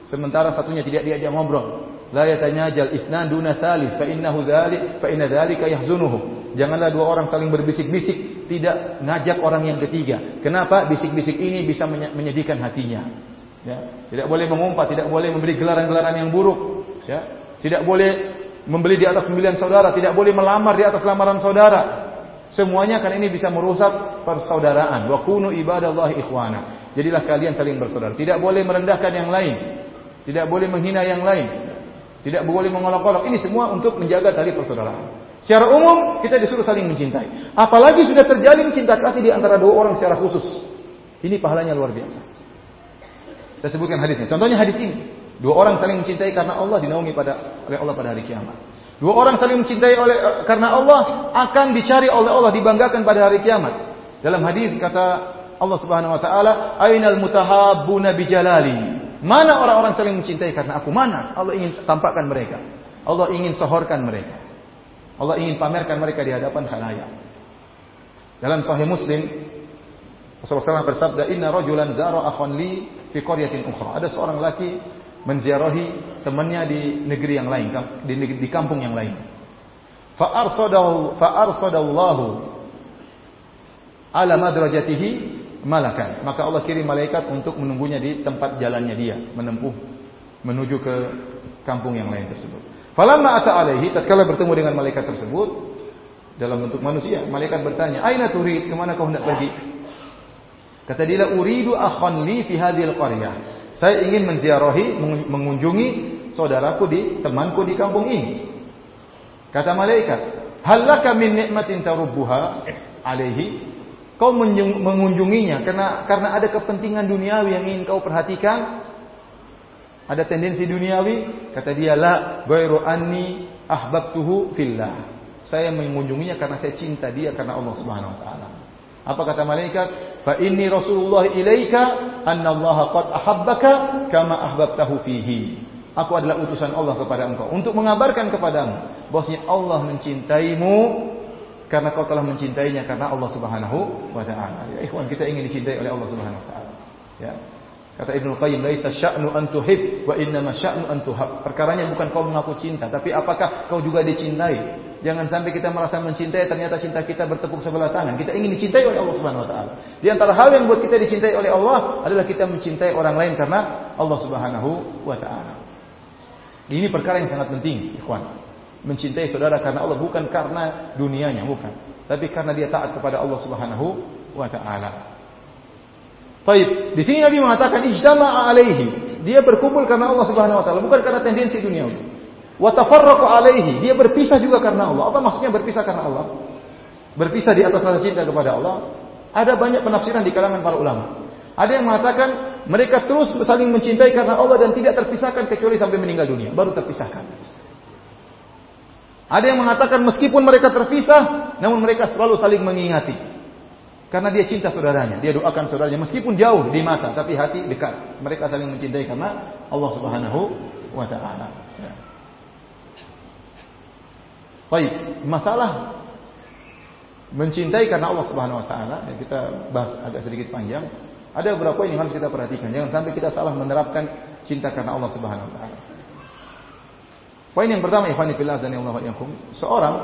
sementara satunya tidak diajak ngobrol. La yatanajal ithnan duna thalith fa innahu dzalik fa inna dzalika yahzunuhu. Janganlah dua orang saling berbisik-bisik, tidak ngajak orang yang ketiga. Kenapa? Bisik-bisik ini bisa menyedihkan hatinya. Ya, tidak boleh mengumpat, tidak boleh memberi gelaran-gelaran yang buruk. Ya, tidak boleh membeli di atas pembelian saudara, tidak boleh melamar di atas lamaran saudara. Semuanya kan ini bisa merusak persaudaraan. Wa kunu ibadallahi ikhwana. Jadilah kalian saling bersaudara. Tidak boleh merendahkan yang lain. Tidak boleh menghina yang lain. Tidak boleh mengolok-olok. Ini semua untuk menjaga tali persaudaraan. Secara umum kita disuruh saling mencintai. Apalagi sudah terjalin cinta kasih di antara dua orang secara khusus. Ini pahalanya luar biasa. Saya sebutkan hadisnya. Contohnya hadis ini. Dua orang saling mencintai karena Allah dinaungi pada oleh Allah pada hari kiamat. Dua orang saling mencintai oleh karena Allah akan dicari oleh Allah dibanggakan pada hari kiamat. Dalam hadis kata Allah Subhanahu wa taala, "Ainal mutahabbuna bijalali?" Mana orang-orang saling mencintai karena aku? Mana? Allah ingin tampakkan mereka. Allah ingin sohorkan mereka. Allah ingin pamerkan mereka di hadapan khalayak. Dalam Sahih Muslim, Rasulullah SAW bersabda, Inna rajulan zara akhon li fi qaryatin ukhra. Ada seorang laki menziarahi temannya di negeri yang lain, di, di kampung yang lain. Fa arsadallahu ala madrajatihi malakan. Maka Allah kirim malaikat untuk menunggunya di tempat jalannya dia, menempuh menuju ke kampung yang lain tersebut. Falamma ata alaihi tatkala bertemu dengan malaikat tersebut dalam bentuk manusia, malaikat bertanya, "Aina turid? Ke mana kau hendak pergi?" Kata dia, "Uridu akhan li fi hadhil qaryah." Saya ingin menziarahi, mengunjungi saudaraku di temanku di kampung ini. Kata malaikat, "Hal laka min nikmatin tarubbuha alaihi?" Kau mengunjunginya karena karena ada kepentingan duniawi yang ingin kau perhatikan ada tendensi duniawi? Kata dia, la ghairu anni ahbabtuhu fillah. Saya mengunjunginya karena saya cinta dia karena Allah Subhanahu wa taala. Apa kata malaikat? Fa inni Rasulullah ilaika anna Allah qad ahabbaka kama ahbabtahu fihi. Aku adalah utusan Allah kepada engkau untuk mengabarkan kepadamu bahwasanya Allah mencintaimu karena kau telah mencintainya karena Allah Subhanahu wa taala. Ya ikhwan, kita ingin dicintai oleh Allah Subhanahu wa taala. Ya. Kata Ibnu Qayyim, "Laisa sya'nu an tuhib wa innama sya'nu an tuhab." Perkaranya bukan kau mengaku cinta, tapi apakah kau juga dicintai? Jangan sampai kita merasa mencintai ternyata cinta kita bertepuk sebelah tangan. Kita ingin dicintai oleh Allah Subhanahu wa taala. Di antara hal yang buat kita dicintai oleh Allah adalah kita mencintai orang lain karena Allah Subhanahu wa taala. Ini perkara yang sangat penting, ikhwan. Mencintai saudara karena Allah bukan karena dunianya, bukan. Tapi karena dia taat kepada Allah Subhanahu wa taala. Baik, di sini Nabi mengatakan ijtama'a alaihi. Dia berkumpul karena Allah Subhanahu wa taala, bukan karena tendensi duniawi. Wa tafarraqu alaihi. Dia berpisah juga karena Allah. Apa maksudnya berpisah karena Allah? Berpisah di atas rasa cinta kepada Allah. Ada banyak penafsiran di kalangan para ulama. Ada yang mengatakan mereka terus saling mencintai karena Allah dan tidak terpisahkan kecuali sampai meninggal dunia, baru terpisahkan. Ada yang mengatakan meskipun mereka terpisah, namun mereka selalu saling mengingati. Karena dia cinta saudaranya, dia doakan saudaranya meskipun jauh di mata tapi hati dekat. Mereka saling mencintai karena Allah Subhanahu wa taala. Ya. Baik, masalah mencintai karena Allah Subhanahu wa taala ya kita bahas agak sedikit panjang. Ada beberapa yang harus kita perhatikan. Jangan sampai kita salah menerapkan cinta karena Allah Subhanahu wa taala. Poin yang pertama, ikhwani fillah Allah seorang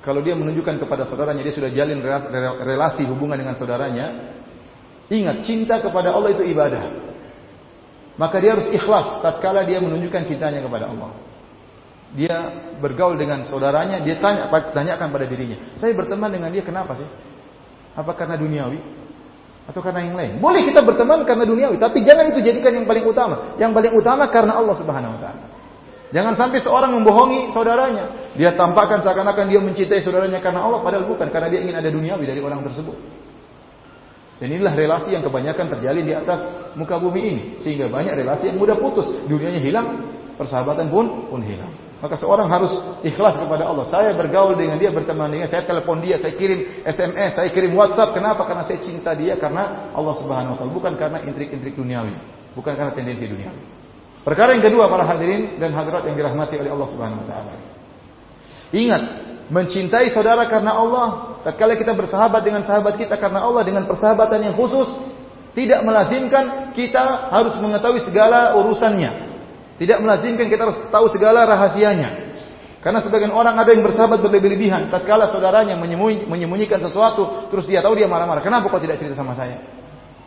kalau dia menunjukkan kepada saudaranya dia sudah jalin relasi hubungan dengan saudaranya, ingat cinta kepada Allah itu ibadah. Maka dia harus ikhlas tatkala dia menunjukkan cintanya kepada Allah. Dia bergaul dengan saudaranya, dia tanya tanyakan pada dirinya, "Saya berteman dengan dia kenapa sih? Apa karena duniawi atau karena yang lain?" Boleh kita berteman karena duniawi, tapi jangan itu jadikan yang paling utama. Yang paling utama karena Allah Subhanahu wa taala. Jangan sampai seorang membohongi saudaranya. Dia tampakkan seakan-akan dia mencintai saudaranya karena Allah, padahal bukan. Karena dia ingin ada duniawi dari orang tersebut. Dan inilah relasi yang kebanyakan terjalin di atas muka bumi ini. Sehingga banyak relasi yang mudah putus. Dunianya hilang, persahabatan pun pun hilang. Maka seorang harus ikhlas kepada Allah. Saya bergaul dengan dia, berteman dengan saya telepon dia, saya kirim SMS, saya kirim WhatsApp. Kenapa? Karena saya cinta dia karena Allah Subhanahu wa taala, bukan karena intrik-intrik duniawi, bukan karena tendensi duniawi. Perkara yang kedua para hadirin dan hadirat yang dirahmati oleh Allah Subhanahu wa taala. Ingat, mencintai saudara karena Allah, tatkala kita bersahabat dengan sahabat kita karena Allah dengan persahabatan yang khusus, tidak melazimkan kita harus mengetahui segala urusannya. Tidak melazimkan kita harus tahu segala rahasianya. Karena sebagian orang ada yang bersahabat berlebih-lebihan. Tatkala saudaranya menyembunyikan sesuatu, terus dia tahu dia marah-marah. Kenapa kau tidak cerita sama saya?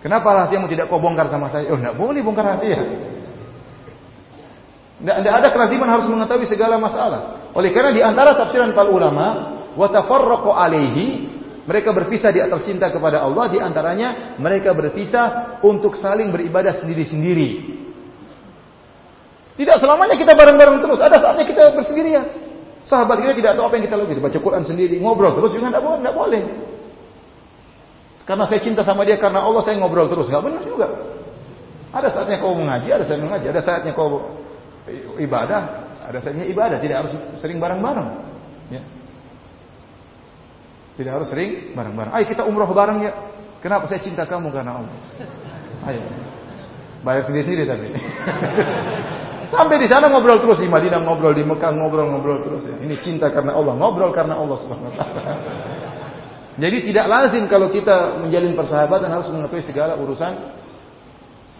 Kenapa rahasiamu tidak kau bongkar sama saya? Oh, tidak boleh bongkar rahasia. Tidak ada kelaziman harus mengetahui segala masalah. Oleh karena di antara tafsiran para ulama, wa tafarraqu alaihi mereka berpisah di atas cinta kepada Allah di antaranya mereka berpisah untuk saling beribadah sendiri-sendiri. Tidak selamanya kita bareng-bareng terus, ada saatnya kita bersendirian. Sahabat kita tidak tahu apa yang kita lakukan, baca Quran sendiri, ngobrol terus juga tidak boleh, tidak boleh. Karena saya cinta sama dia karena Allah saya ngobrol terus, nggak benar juga. Ada saatnya kau mengaji, ada saatnya mengaji, ada saatnya kau ibadah, ada saatnya ibadah, tidak harus sering bareng-bareng. Ya. Tidak harus sering bareng-bareng. Ayo kita umroh bareng ya. Kenapa saya cinta kamu karena Allah? Ayo. Bayar sendiri-sendiri tapi. Sampai di sana ngobrol terus di Madinah ngobrol di Mekah ngobrol-ngobrol terus. Ya. Ini cinta karena Allah, ngobrol karena Allah Subhanahu wa taala. Jadi tidak lazim kalau kita menjalin persahabatan harus mengetahui segala urusan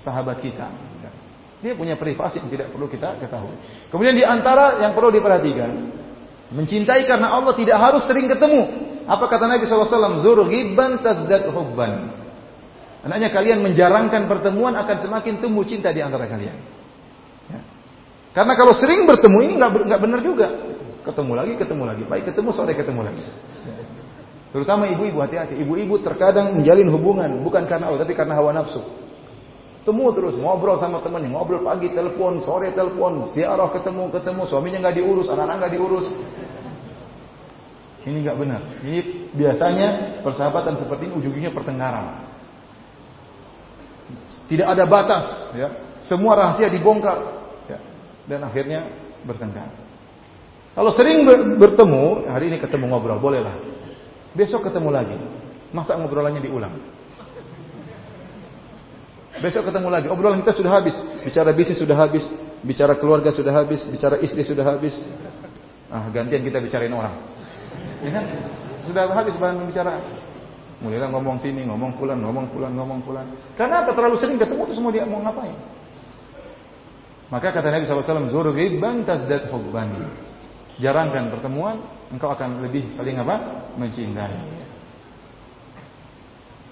sahabat kita. Dia punya privasi yang tidak perlu kita ketahui. Kemudian di antara yang perlu diperhatikan, mencintai karena Allah tidak harus sering ketemu. Apa kata Nabi SAW? Zur ghibban tazdad hubban. Anaknya kalian menjarangkan pertemuan akan semakin tumbuh cinta di antara kalian. Karena kalau sering bertemu ini nggak nggak benar juga. Ketemu lagi, ketemu lagi. Baik ketemu sore ketemu lagi. Terutama ibu-ibu hati-hati. Ibu-ibu terkadang menjalin hubungan bukan karena Allah tapi karena hawa nafsu. Temu terus, ngobrol sama temannya, ngobrol pagi telepon, sore telepon, ziarah ketemu ketemu, suaminya nggak diurus, anak-anak nggak diurus. Ini nggak benar. Ini biasanya persahabatan seperti ini ujungnya pertengkaran. Tidak ada batas, ya. Semua rahasia dibongkar dan akhirnya bertengkar. Kalau sering bertemu, hari ini ketemu ngobrol, bolehlah. Besok ketemu lagi. Masa ngobrolannya diulang? Besok ketemu lagi. Obrolan kita sudah habis. Bicara bisnis sudah habis. Bicara keluarga sudah habis. Bicara istri sudah habis. Ah, gantian kita bicarain orang. Ya kan? Sudah habis bahan bicara. Mulailah ngomong sini, ngomong pulan, ngomong pulan, ngomong pulan. Karena apa? Terlalu sering ketemu terus mau dia mau ngapain? Maka kata Nabi SAW, Zur ghibban tazdad hubban. Jarangkan pertemuan, engkau akan lebih saling apa? Mencintai.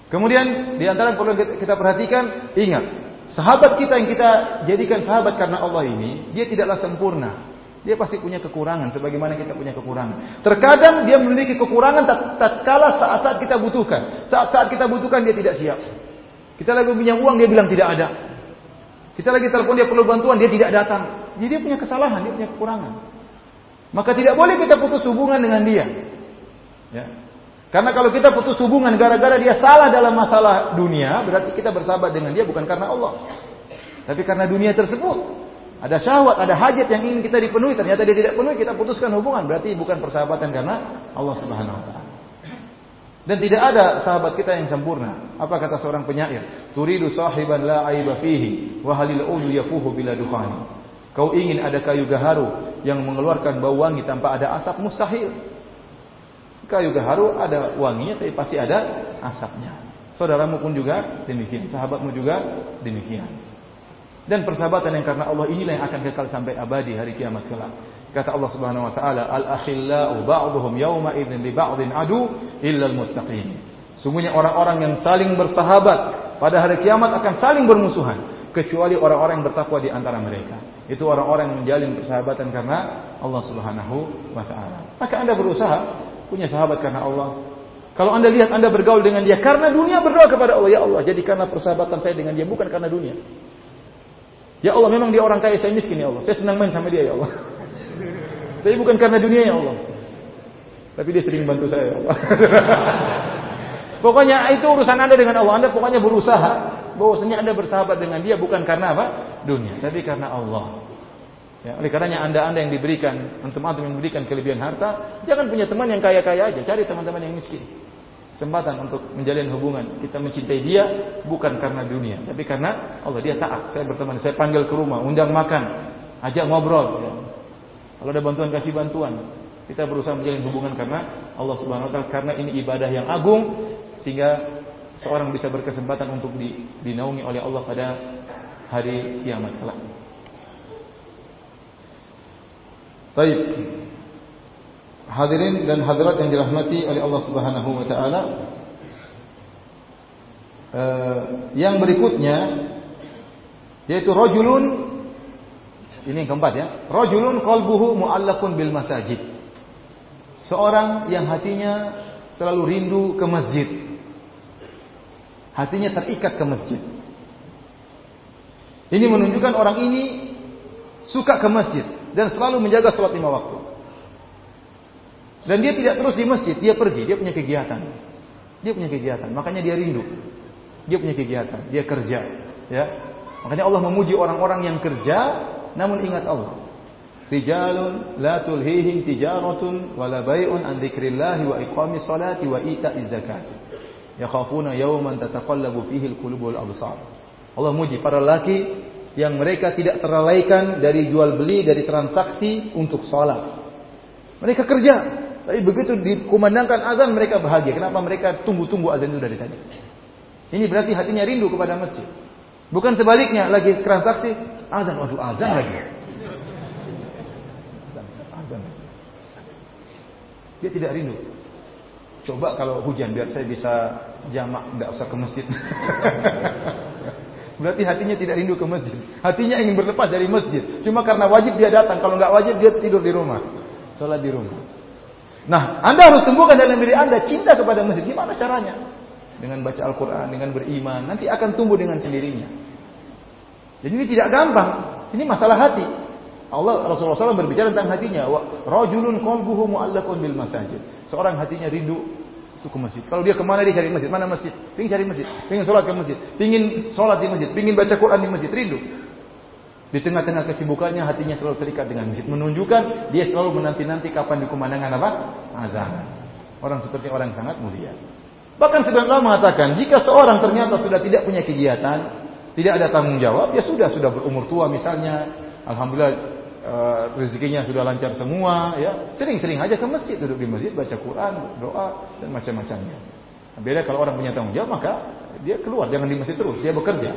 Kemudian di antara yang perlu kita perhatikan, ingat, sahabat kita yang kita jadikan sahabat karena Allah ini, dia tidaklah sempurna. Dia pasti punya kekurangan sebagaimana kita punya kekurangan. Terkadang dia memiliki kekurangan tatkala saat-saat kita butuhkan. Saat-saat kita butuhkan dia tidak siap. Kita lagi punya uang dia bilang tidak ada. Kita lagi telepon dia perlu bantuan, dia tidak datang. Jadi dia punya kesalahan, dia punya kekurangan. Maka tidak boleh kita putus hubungan dengan dia. Ya. Karena kalau kita putus hubungan gara-gara dia salah dalam masalah dunia, berarti kita bersahabat dengan dia bukan karena Allah. Tapi karena dunia tersebut. Ada syahwat, ada hajat yang ingin kita dipenuhi, ternyata dia tidak penuhi, kita putuskan hubungan. Berarti bukan persahabatan karena Allah Subhanahu wa taala. Dan tidak ada sahabat kita yang sempurna. Apa kata seorang penyair? Turidu sahiban la aiba fihi wa halil ulu yafuhu bila dukhani. Kau ingin ada kayu gaharu yang mengeluarkan bau wangi tanpa ada asap mustahil. Kayu gaharu ada wanginya tapi pasti ada asapnya. Saudaramu pun juga demikian, sahabatmu juga demikian. Dan persahabatan yang karena Allah inilah yang akan kekal sampai abadi hari kiamat kelak. Kata Allah Subhanahu wa taala, "Al-akhillau ba'dhum yawma idzin li ba'dhin adu illa al-muttaqin." Sungguhnya orang-orang yang saling bersahabat pada hari kiamat akan saling bermusuhan kecuali orang-orang yang bertakwa di antara mereka. Itu orang-orang yang menjalin persahabatan karena Allah Subhanahu wa taala. Maka Anda berusaha punya sahabat karena Allah. Kalau Anda lihat Anda bergaul dengan dia karena dunia berdoa kepada Allah, ya Allah, jadikanlah persahabatan saya dengan dia bukan karena dunia. Ya Allah, memang dia orang kaya, saya miskin ya Allah. Saya senang main sama dia ya Allah. Tapi bukan karena dunia ya Allah. Tapi dia sering bantu saya ya Allah. pokoknya itu urusan Anda dengan Allah. Anda pokoknya berusaha bahwasanya Anda bersahabat dengan dia bukan karena apa? Dunia, tapi karena Allah. Ya, oleh karenanya anda-anda yang diberikan, antum-antum yang diberikan kelebihan harta, jangan punya teman yang kaya-kaya aja, cari teman-teman yang miskin. Kesempatan untuk menjalin hubungan, kita mencintai dia bukan karena dunia, tapi karena Allah dia taat. Saya berteman, saya panggil ke rumah, undang makan, ajak ngobrol. Ya. Kalau ada bantuan kasih bantuan. Kita berusaha menjalin hubungan karena Allah Subhanahu wa taala karena ini ibadah yang agung sehingga seorang bisa berkesempatan untuk dinaungi oleh Allah pada hari kiamat kelak. Baik. Hadirin dan hadirat yang dirahmati oleh Allah Subhanahu wa taala. Uh, yang berikutnya yaitu rajulun ini yang keempat ya. Rajulun qalbuhu mu'allaqun bil masajid. Seorang yang hatinya selalu rindu ke masjid. Hatinya terikat ke masjid. Ini menunjukkan orang ini suka ke masjid dan selalu menjaga sholat lima waktu. Dan dia tidak terus di masjid, dia pergi, dia punya kegiatan. Dia punya kegiatan, makanya dia rindu. Dia punya kegiatan, dia kerja, ya. Makanya Allah memuji orang-orang yang kerja namun ingat Allah. Rijalun la tulhihim tijaratun wala bai'un an dzikrillahi wa iqamis salati wa ita'iz zakati. Yakhafuna yawman tataqallabu fihi al-qulubu wal absar. Allah muji para laki yang mereka tidak terlalaikan dari jual beli dari transaksi untuk salat. Mereka kerja, tapi begitu dikumandangkan azan mereka bahagia. Kenapa mereka tunggu-tunggu azan itu dari tadi? Ini berarti hatinya rindu kepada masjid. Bukan sebaliknya lagi transaksi azan, waduh azan lagi. Dia tidak rindu. Coba kalau hujan biar saya bisa jamak, tidak usah ke masjid. Berarti hatinya tidak rindu ke masjid. Hatinya ingin berlepas dari masjid. Cuma karena wajib dia datang. Kalau nggak wajib dia tidur di rumah. Salat di rumah. Nah, Anda harus tumbuhkan dalam diri Anda cinta kepada masjid. Gimana caranya? Dengan baca Al-Quran, dengan beriman. Nanti akan tumbuh dengan sendirinya. Jadi ini tidak gampang. Ini masalah hati. Allah Rasulullah SAW berbicara tentang hatinya. Rajulun qalbuhu mu'allaqun bil masajid. Seorang hatinya rindu itu ke masjid. Kalau dia ke mana dia cari masjid? Mana masjid? Pingin cari masjid. Pingin sholat ke masjid. Pingin sholat di masjid. Pingin baca Quran di masjid. Rindu. Di tengah-tengah kesibukannya hatinya selalu terikat dengan masjid. Menunjukkan dia selalu menanti-nanti kapan dikumandangkan apa? Azan. Orang seperti orang sangat mulia. Bahkan sebagian mengatakan, jika seorang ternyata sudah tidak punya kegiatan, tidak ada tanggung jawab, ya sudah sudah berumur tua misalnya, alhamdulillah uh, rezekinya sudah lancar semua, ya. Sering-sering aja ke masjid, duduk di masjid, baca Quran, doa dan macam-macamnya. Beda kalau orang punya tanggung jawab maka dia keluar, jangan di masjid terus, dia bekerja,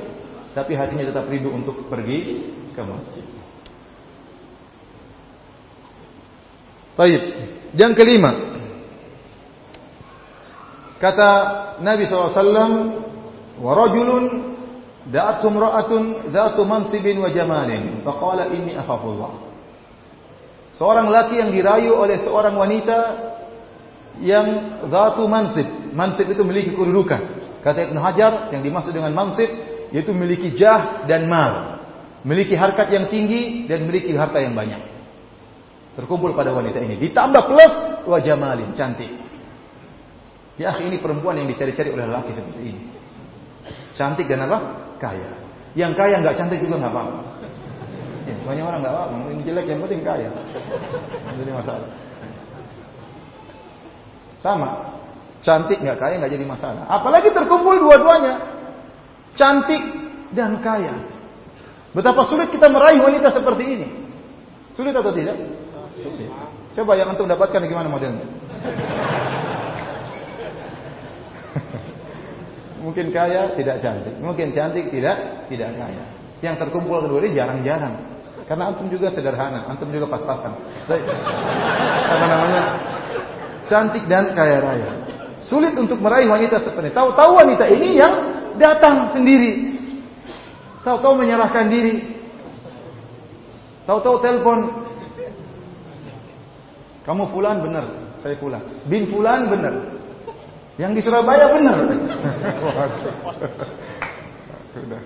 tapi hatinya tetap rindu untuk pergi ke masjid. Baik, yang kelima, kata Nabi SAW, warajulun Da'atu imra'atun dhatu mansibin wa jamalin. Faqala inni akhafullah. Seorang laki yang dirayu oleh seorang wanita yang dhatu mansib. Mansib itu memiliki kedudukan. Kata Ibn Hajar, yang dimaksud dengan mansib yaitu memiliki jah dan mal. Memiliki harkat yang tinggi dan memiliki harta yang banyak. Terkumpul pada wanita ini. Ditambah plus wa jamalin, cantik. Ya, ini perempuan yang dicari-cari oleh laki seperti ini. Cantik dan apa? kaya. Yang kaya nggak cantik juga nggak apa-apa. Ya, banyak orang nggak apa-apa, yang jelek yang penting kaya. Jadi masalah. Sama, cantik nggak kaya nggak jadi masalah. Apalagi terkumpul dua-duanya, cantik dan kaya. Betapa sulit kita meraih wanita seperti ini. Sulit atau tidak? Sulit. Coba yang antum dapatkan gimana modelnya? Mungkin kaya, tidak cantik. Mungkin cantik, tidak tidak kaya. Yang terkumpul kedua ini jarang-jarang. Karena antum juga sederhana, antum juga pas-pasan. Apa namanya? Cantik dan kaya raya. Sulit untuk meraih wanita seperti. Tahu-tahu wanita ini yang datang sendiri. Tahu-tahu menyerahkan diri. Tahu-tahu telepon. Kamu fulan benar, saya fulan. Bin fulan benar. Yang di Surabaya benar. Sudah.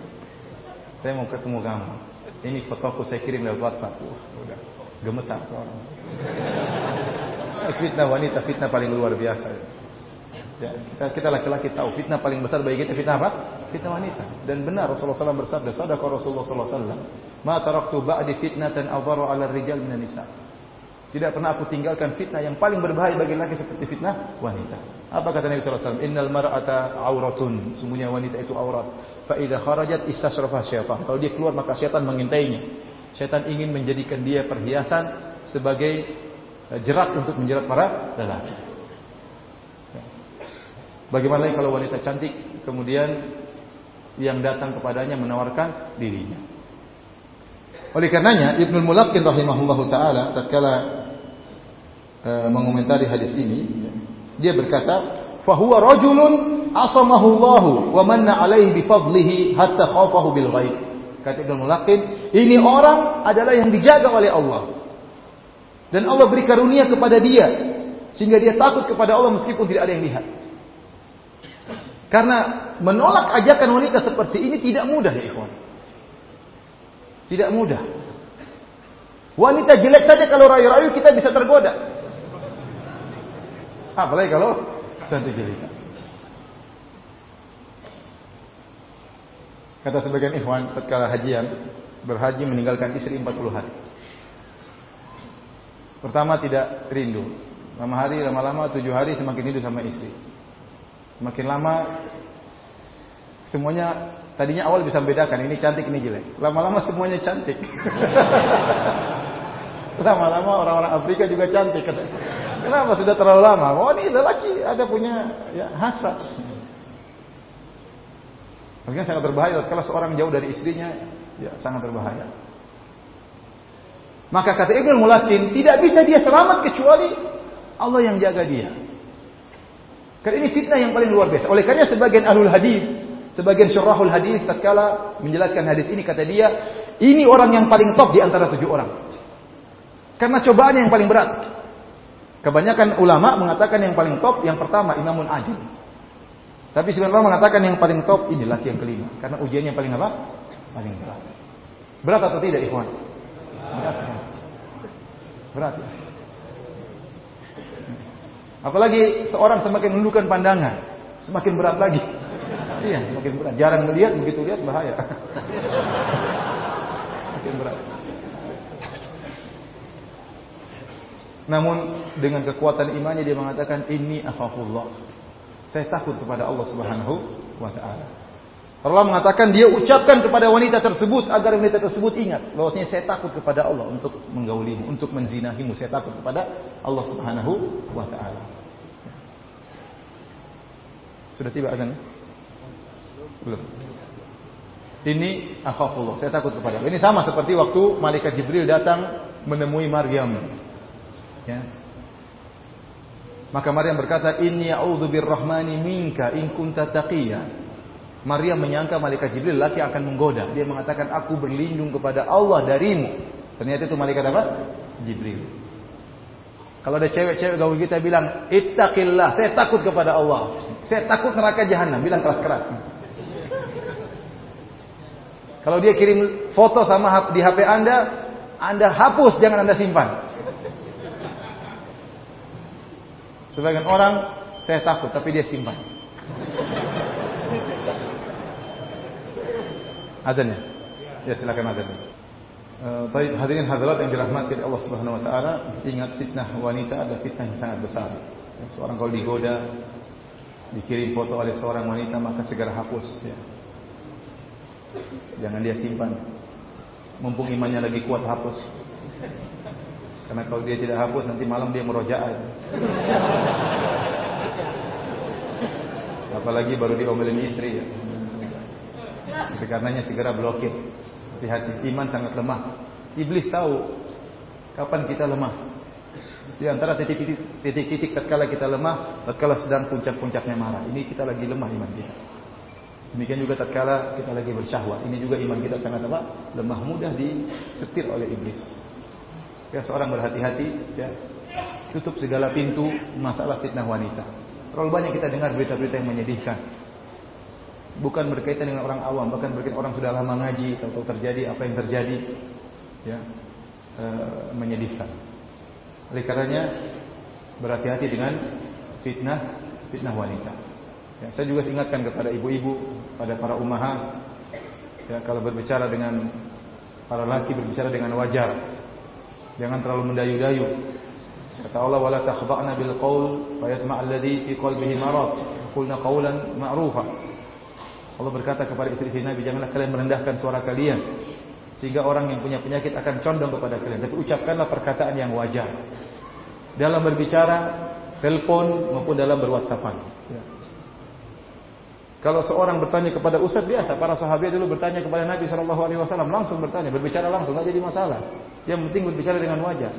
Saya mau ketemu kamu. Ini fotoku saya kirim lewat WhatsApp. Udah. Gemetar seorang. Fitnah wanita, fitnah paling luar biasa. Ya, kita kita laki-laki tahu fitnah paling besar bagi kita fitnah apa? Fitnah wanita. Dan benar Rasulullah SAW bersabda, sadaqa Rasulullah SAW, "Ma taraktu ba'di fitnatan adharu 'ala rijal minan nisa." Tidak pernah aku tinggalkan fitnah yang paling berbahaya bagi laki seperti fitnah wanita. Apa kata Nabi wasallam? Innal mar'ata auratun. Sungguhnya wanita itu aurat. Fa idza kharajat istasrafa syaitan. Kalau dia keluar maka syaitan mengintainya. Syaitan ingin menjadikan dia perhiasan sebagai eh, jerat untuk menjerat para lelaki. Bagaimana lagi kalau wanita cantik kemudian yang datang kepadanya menawarkan dirinya. Oleh karenanya Ibnu Mulaqqin rahimahullahu taala tatkala e, mengomentari hadis ini dia berkata, "Fahuwa rajulun asamahu Allah wa manna alaihi bifadlihi hatta khafahu bil ghaib." Kata Ibnu Mulaqin, ini orang adalah yang dijaga oleh Allah. Dan Allah beri karunia kepada dia Sehingga dia takut kepada Allah meskipun tidak ada yang lihat. Karena menolak ajakan wanita seperti ini tidak mudah ya ikhwan. Tidak mudah. Wanita jelek saja kalau rayu-rayu kita bisa tergoda. Apalagi kalau cantik jelek. Kata sebagian ikhwan, ketika hajian, berhaji meninggalkan istri 40 hari. Pertama tidak rindu. Lama hari, lama-lama tujuh hari semakin rindu sama istri. Semakin lama semuanya tadinya awal bisa membedakan ini cantik ini jelek. Lama-lama semuanya cantik. Lama-lama orang-orang Afrika juga cantik. Kenapa sudah terlalu lama? Oh ini lelaki ada punya ya, hasrat. Makanya sangat berbahaya kalau seorang jauh dari istrinya, ya sangat berbahaya. Maka kata Ibnu Mulakin, tidak bisa dia selamat kecuali Allah yang jaga dia. Karena ini fitnah yang paling luar biasa. Oleh karena sebagian ahlul hadis, sebagian syurahul hadis tatkala menjelaskan hadis ini kata dia, ini orang yang paling top di antara tujuh orang. Karena cobaan yang paling berat. Kebanyakan ulama mengatakan yang paling top yang pertama imamun adil. Tapi sebenarnya mengatakan yang paling top ini laki yang kelima. Karena ujiannya paling apa? Paling berat. Berat atau tidak, ikhwan? Berat sekali. Berat ya. Apalagi seorang semakin menundukkan pandangan, semakin berat lagi. Iya, semakin berat. Jarang melihat, begitu lihat bahaya. semakin berat. Namun dengan kekuatan imannya dia mengatakan ini akhafullah. Saya takut kepada Allah Subhanahu wa taala. Allah mengatakan dia ucapkan kepada wanita tersebut agar wanita tersebut ingat bahwasanya saya takut kepada Allah untuk menggaulimu, untuk menzinahimu. Saya takut kepada Allah Subhanahu wa taala. Sudah tiba azan? Belum. Ini akhafullah, saya takut kepada Allah. Ini sama seperti waktu malaikat Jibril datang menemui Maryam. Ya, maka Maryam berkata, "Inni a'udzu birrahmani minka in kunta taqiyya." Maryam menyangka malaikat Jibril laki akan menggoda. Dia mengatakan, "Aku berlindung kepada Allah darimu." Ternyata itu malaikat apa? Jibril. Kalau ada cewek-cewek gaul kita bilang, "Ittaqillah," saya takut kepada Allah. Saya takut neraka jahanam, bilang keras-keras. Kalau dia kirim foto sama di HP Anda, Anda hapus, jangan Anda simpan. Sebagian orang saya takut tapi dia simpan. Adanya. Ya silakan adanya. Uh, hadirin hadirat yang dirahmati oleh Allah Subhanahu wa taala, ingat fitnah wanita ada fitnah yang sangat besar. Seorang kalau digoda, dikirim foto oleh seorang wanita maka segera hapus ya. Jangan dia simpan. Mumpung imannya lagi kuat hapus. Karena kalau dia tidak hapus nanti malam dia merojaah. Apalagi baru diomelin istri ya. Jadi karenanya segera blokir. Hati-hati, iman sangat lemah. Iblis tahu kapan kita lemah. Di antara titik-titik tatkala kita lemah, tatkala sedang puncak-puncaknya marah. Ini kita lagi lemah iman kita. Demikian juga tatkala kita lagi bersyahwat. Ini juga iman kita sangat apa? Lemah mudah disetir oleh iblis. Ya seorang berhati-hati ya. Tutup segala pintu masalah fitnah wanita. Terlalu banyak kita dengar berita-berita yang menyedihkan. Bukan berkaitan dengan orang awam, bahkan berkaitan orang sudah lama ngaji, tahu-tahu terjadi apa yang terjadi. Ya. E, menyedihkan. Oleh karenanya berhati-hati dengan fitnah fitnah wanita. Ya, saya juga ingatkan kepada ibu-ibu, pada para ummahat, ya kalau berbicara dengan para laki berbicara dengan wajar, Jangan terlalu mendayu-dayu. Kata Allah wala takhda'na bil qaul fayatma' alladhi fi qalbihi marad. Qulna qawlan ma'rufa. Allah berkata kepada istri-istri Nabi, janganlah kalian merendahkan suara kalian sehingga orang yang punya penyakit akan condong kepada kalian. Tapi ucapkanlah perkataan yang wajar. Dalam berbicara, telepon maupun dalam berwhatsappan. Ya. Kalau seorang bertanya kepada ustaz biasa, para sahabat dulu bertanya kepada Nabi Shallallahu Alaihi Wasallam langsung bertanya, berbicara langsung, nggak jadi masalah. Yang penting berbicara dengan wajar.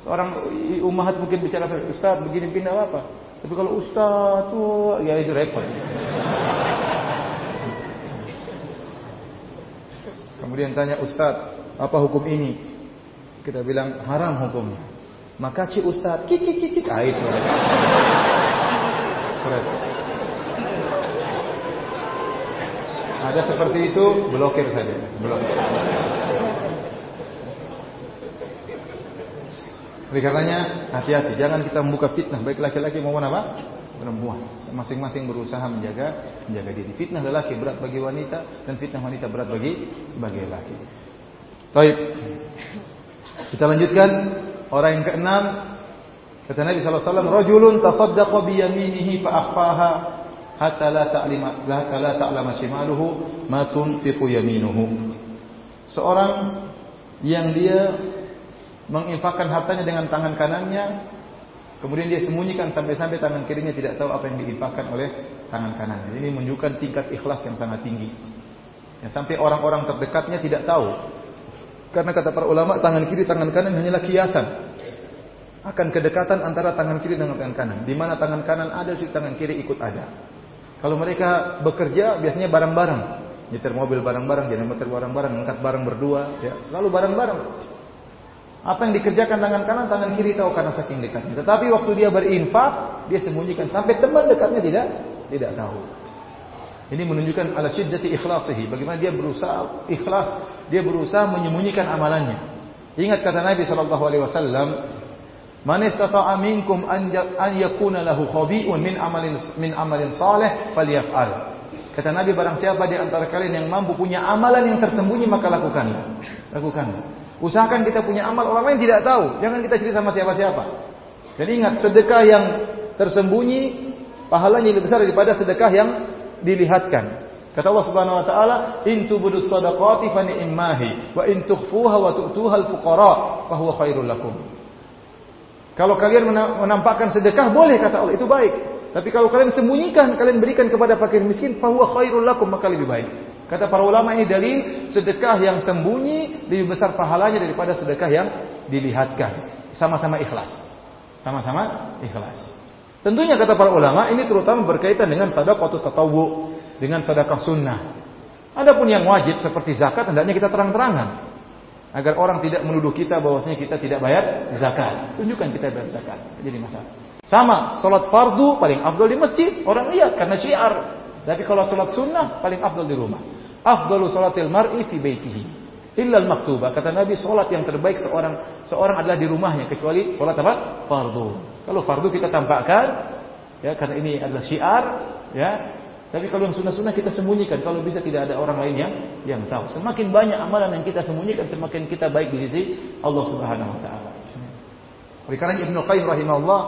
Seorang ummahat mungkin bicara ustaz begini pindah apa? Tapi kalau ustaz tuh ya itu repot. Kemudian tanya ustaz, apa hukum ini? Kita bilang haram hukumnya. Maka ci ustaz, kik kik kik kik. Ah itu. Ada seperti itu, blokir saja. Blokir. Oleh karenanya hati-hati, jangan kita membuka fitnah baik laki-laki maupun apa? perempuan. Masing-masing berusaha menjaga menjaga diri. Fitnah lelaki berat bagi wanita dan fitnah wanita berat bagi bagi laki. Baik. Kita lanjutkan orang yang keenam kata Nabi sallallahu alaihi wasallam rajulun tasaddaqa bi yaminihi fa akhfaha hatta la ta'lima la ta'lama shimaluhu ma tunfiqu yaminuhu. Seorang yang dia menginfakkan hartanya dengan tangan kanannya Kemudian dia sembunyikan sampai-sampai tangan kirinya tidak tahu apa yang diinfakkan oleh tangan kanannya. Ini menunjukkan tingkat ikhlas yang sangat tinggi. Yang sampai orang-orang terdekatnya tidak tahu. Karena kata para ulama, tangan kiri, tangan kanan hanyalah kiasan. Akan kedekatan antara tangan kiri dengan tangan kanan. Di mana tangan kanan ada, si tangan kiri ikut ada. Kalau mereka bekerja, biasanya bareng-bareng. Nyetir mobil bareng-bareng, jadi motor bareng-bareng, angkat bareng berdua, ya, selalu bareng-bareng. Apa yang dikerjakan tangan kanan, tangan kiri tahu karena saking dekatnya. Tetapi waktu dia berinfak, dia sembunyikan sampai teman dekatnya tidak tidak tahu. Ini menunjukkan ala syiddati ikhlasihi. Bagaimana dia berusaha ikhlas, dia berusaha menyembunyikan amalannya. Ingat kata Nabi sallallahu alaihi wasallam, "Man istata'a minkum an yakuna lahu khabi'un min amalin min amalin salih falyaf'al." Kata Nabi barang siapa di antara kalian yang mampu punya amalan yang tersembunyi maka lakukanlah. Lakukanlah. Usahakan kita punya amal orang lain tidak tahu. Jangan kita cerita sama siapa-siapa. Dan ingat sedekah yang tersembunyi pahalanya lebih besar daripada sedekah yang dilihatkan. Kata Allah Subhanahu wa taala, "In tubudus shadaqati fa ni'mahi wa in tukhfuha wa tu'tuha al-fuqara fa huwa khairul lakum." Kalau kalian menampakkan sedekah boleh kata Allah itu baik. Tapi kalau kalian sembunyikan, kalian berikan kepada fakir miskin, fa huwa khairul lakum maka lebih baik. Kata para ulama ini dalil sedekah yang sembunyi lebih besar pahalanya daripada sedekah yang dilihatkan. Sama-sama ikhlas. Sama-sama ikhlas. Tentunya kata para ulama ini terutama berkaitan dengan sedekah tatawwu, dengan sedekah sunnah. Adapun yang wajib seperti zakat hendaknya kita terang-terangan agar orang tidak menuduh kita bahwasanya kita tidak bayar zakat. Tunjukkan kita bayar zakat. Jadi masalah. Sama, sholat fardu paling afdal di masjid. Orang lihat karena syiar. Tapi kalau sholat sunnah paling afdal di rumah. Afdalu salatil mar'i fi baitihi. Illa al-maktubah. Kata Nabi, salat yang terbaik seorang seorang adalah di rumahnya kecuali salat apa? Fardu. Kalau fardu kita tampakkan ya karena ini adalah syiar ya. Tapi kalau yang sunnah-sunnah kita sembunyikan kalau bisa tidak ada orang lain yang yang tahu. Semakin banyak amalan yang kita sembunyikan semakin kita baik di sisi Allah Subhanahu wa taala. Oleh karena Ibnu Qayyim rahimahullah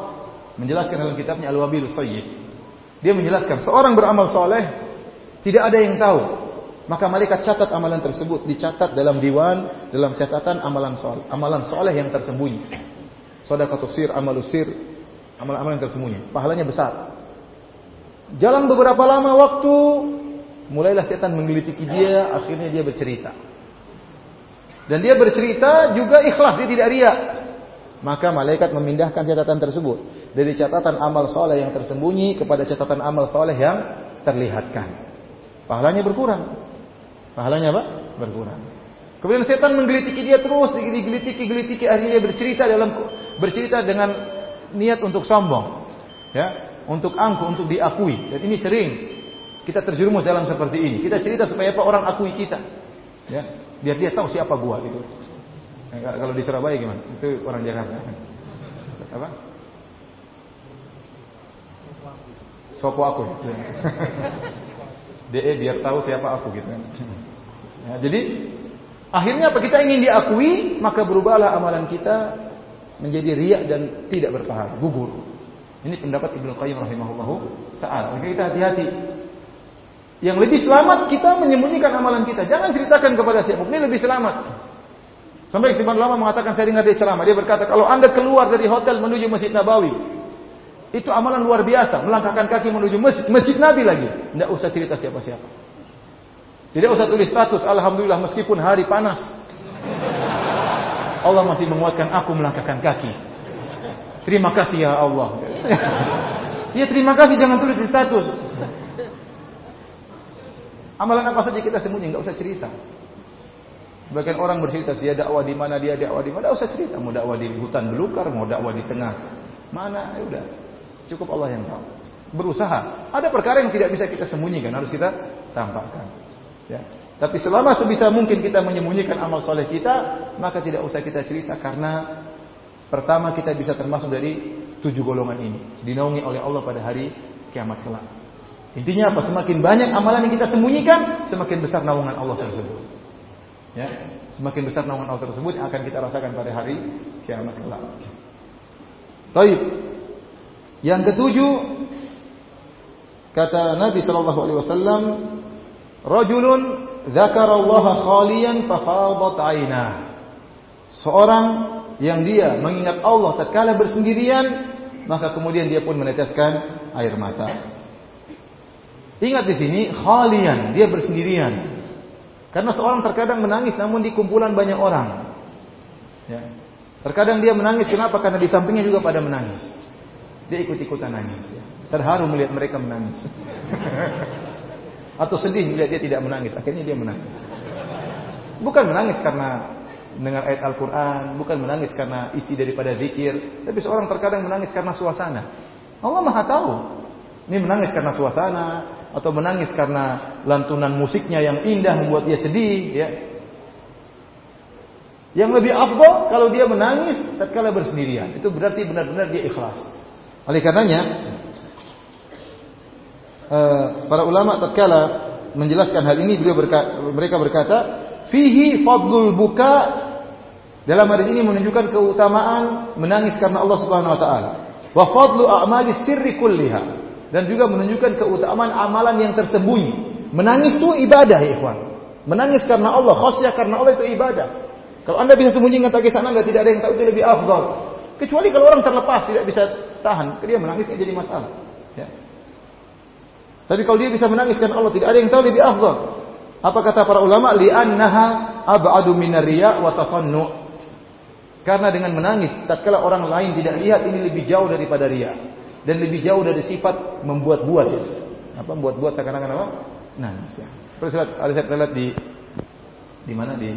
menjelaskan dalam kitabnya Al-Wabil Sayyid. Dia menjelaskan seorang beramal soleh tidak ada yang tahu maka malaikat catat amalan tersebut, dicatat dalam diwan, dalam catatan amalan soleh, amalan soleh yang tersembunyi. Sedekah sir, amal sir, amalan-amalan yang tersembunyi. Pahalanya besar. Jalan beberapa lama waktu, mulailah setan menggelitiki dia, akhirnya dia bercerita. Dan dia bercerita juga ikhlas, dia tidak riak. Maka malaikat memindahkan catatan tersebut dari catatan amal soleh yang tersembunyi kepada catatan amal soleh yang terlihatkan. Pahalanya berkurang. Pahalanya apa? Berkurang. Kemudian setan menggelitiki dia terus, digelitiki, gelitiki, akhirnya bercerita dalam bercerita dengan niat untuk sombong, ya, untuk angku, untuk diakui. Dan ini sering kita terjerumus dalam seperti ini. Kita cerita supaya apa orang akui kita, ya, biar dia tahu siapa gua gitu. Nah, kalau di Surabaya gimana? Itu orang Jakarta. Apa? Sopo aku. DE biar tahu siapa aku gitu. Ya, jadi akhirnya apa kita ingin diakui, maka berubahlah amalan kita menjadi riak dan tidak berpahala, gugur. Ini pendapat Ibnu Qayyim rahimahullahu taala. Maka kita hati-hati. Yang lebih selamat kita menyembunyikan amalan kita. Jangan ceritakan kepada siapa. Ini lebih selamat. Sampai Ibnu Lama mengatakan saya dengar dia ceramah. Dia berkata, kalau anda keluar dari hotel menuju Masjid Nabawi, itu amalan luar biasa. Melangkahkan kaki menuju masjid, masjid Nabi lagi. Tidak usah cerita siapa-siapa. Tidak usah tulis status, Alhamdulillah meskipun hari panas. Allah masih menguatkan aku melangkahkan kaki. Terima kasih ya Allah. ya terima kasih, jangan tulis di status. Amalan apa saja kita sembunyi, nggak usah cerita. Sebagian orang bercerita dia dakwah di mana dia dakwah di mana, usah cerita mau dakwah di hutan belukar, mau dakwah di tengah mana, ya udah. Cukup Allah yang tahu. Berusaha. Ada perkara yang tidak bisa kita sembunyikan, harus kita tampakkan. Ya. Tapi selama sebisa mungkin kita menyembunyikan amal soleh kita, maka tidak usah kita cerita karena pertama kita bisa termasuk dari tujuh golongan ini, dinaungi oleh Allah pada hari kiamat kelak. Intinya apa? Semakin banyak amalan yang kita sembunyikan, semakin besar naungan Allah tersebut. Ya, semakin besar naungan Allah tersebut yang akan kita rasakan pada hari kiamat kelak. Taib. Yang ketujuh kata Nabi sallallahu alaihi wasallam, "Rajulun Allah khaliyan fafadat 'ainah." Seorang yang dia mengingat Allah tatkala bersendirian, maka kemudian dia pun meneteskan air mata. Ingat di sini khalian, dia bersendirian. Karena seorang terkadang menangis namun di kumpulan banyak orang. Ya. Terkadang dia menangis kenapa? Karena di sampingnya juga pada menangis. Dia ikut-ikutan nangis. Ya. Terharu melihat mereka menangis. Atau sedih melihat dia tidak menangis. Akhirnya dia menangis. Bukan menangis karena mendengar ayat Al-Quran, bukan menangis karena isi daripada zikir, tapi seorang terkadang menangis karena suasana. Allah Maha tahu. Ini menangis karena suasana, atau menangis karena lantunan musiknya yang indah membuat dia sedih ya. Yang lebih afdal kalau dia menangis tatkala bersendirian. Itu berarti benar-benar dia ikhlas. Oleh karenanya para ulama tatkala menjelaskan hal ini beliau berkata, mereka berkata fihi fadlul buka dalam hadis ini menunjukkan keutamaan menangis karena Allah Subhanahu wa taala. Wa fadlu a'mali sirri kulliha dan juga menunjukkan keutamaan amalan yang tersembunyi. Menangis itu ibadah, ya ikhwan. Menangis karena Allah, khasyah karena Allah itu ibadah. Kalau Anda bisa sembunyikan tangis Anda tidak ada yang tahu itu lebih afdal. Kecuali kalau orang terlepas tidak bisa tahan, dia menangis jadi masalah. Tapi kalau dia bisa menangis karena Allah tidak ada yang tahu lebih afdal. Apa kata para ulama? Li'annaha ab'adu minar riya wa tasannu. Karena dengan menangis tatkala orang lain tidak lihat ini lebih jauh daripada riya dan lebih jauh dari sifat membuat-buat. Apa membuat-buat seakan-akan apa? Nangis ya. Seperti ada saya lihat di di mana di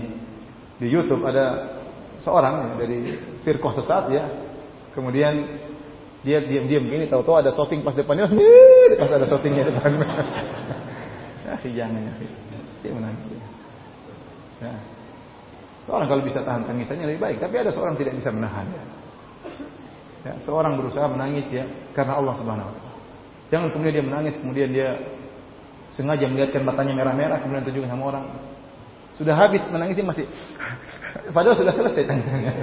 di YouTube ada seorang ya, dari firqah sesat ya. Kemudian dia diam-diam begini tahu-tahu ada shooting pas depannya, pas ada shootingnya depan. ya, jangan ya. Dia menangis ya. ya. Seorang kalau bisa tahan tangisannya lebih baik, tapi ada seorang tidak bisa menahan ya. Ya, seorang berusaha menangis ya karena Allah Subhanahu wa taala. Jangan kemudian dia menangis, kemudian dia sengaja melihatkan matanya merah-merah kemudian tunjukkan sama orang. Sudah habis menangis masih padahal sudah selesai tanya.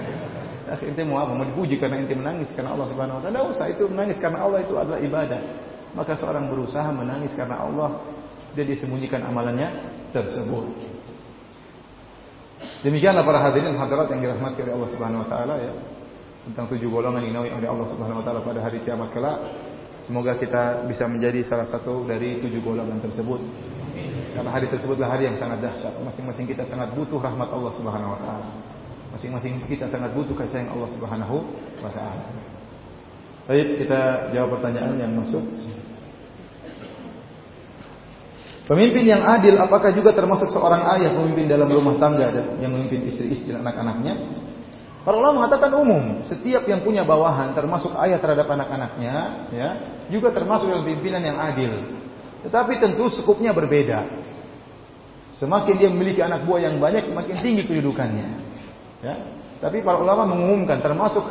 Ente mau apa? Mau dipuji karena ente menangis karena Allah Subhanahu wa taala. Tidak usah itu menangis karena Allah itu adalah ibadah. Maka seorang berusaha menangis karena Allah dia disembunyikan amalannya tersebut. Demikianlah para hadirin hadirat yang dirahmati oleh Allah Subhanahu wa taala ya tentang tujuh golongan yang dinaungi oleh Allah Subhanahu wa taala pada hari kiamat kelak. Semoga kita bisa menjadi salah satu dari tujuh golongan tersebut. Karena hari tersebutlah hari yang sangat dahsyat. Masing-masing kita sangat butuh rahmat Allah Subhanahu wa taala. Masing-masing kita sangat butuh kasih sayang Allah Subhanahu wa taala. Baik, kita jawab pertanyaan yang masuk. Pemimpin yang adil apakah juga termasuk seorang ayah pemimpin dalam rumah tangga dan yang memimpin istri-istri dan anak-anaknya? Para ulama mengatakan umum, setiap yang punya bawahan termasuk ayah terhadap anak-anaknya, ya, juga termasuk dalam pimpinan yang adil. Tetapi tentu skupnya berbeda. Semakin dia memiliki anak buah yang banyak, semakin tinggi kedudukannya. Ya. Tapi para ulama mengumumkan termasuk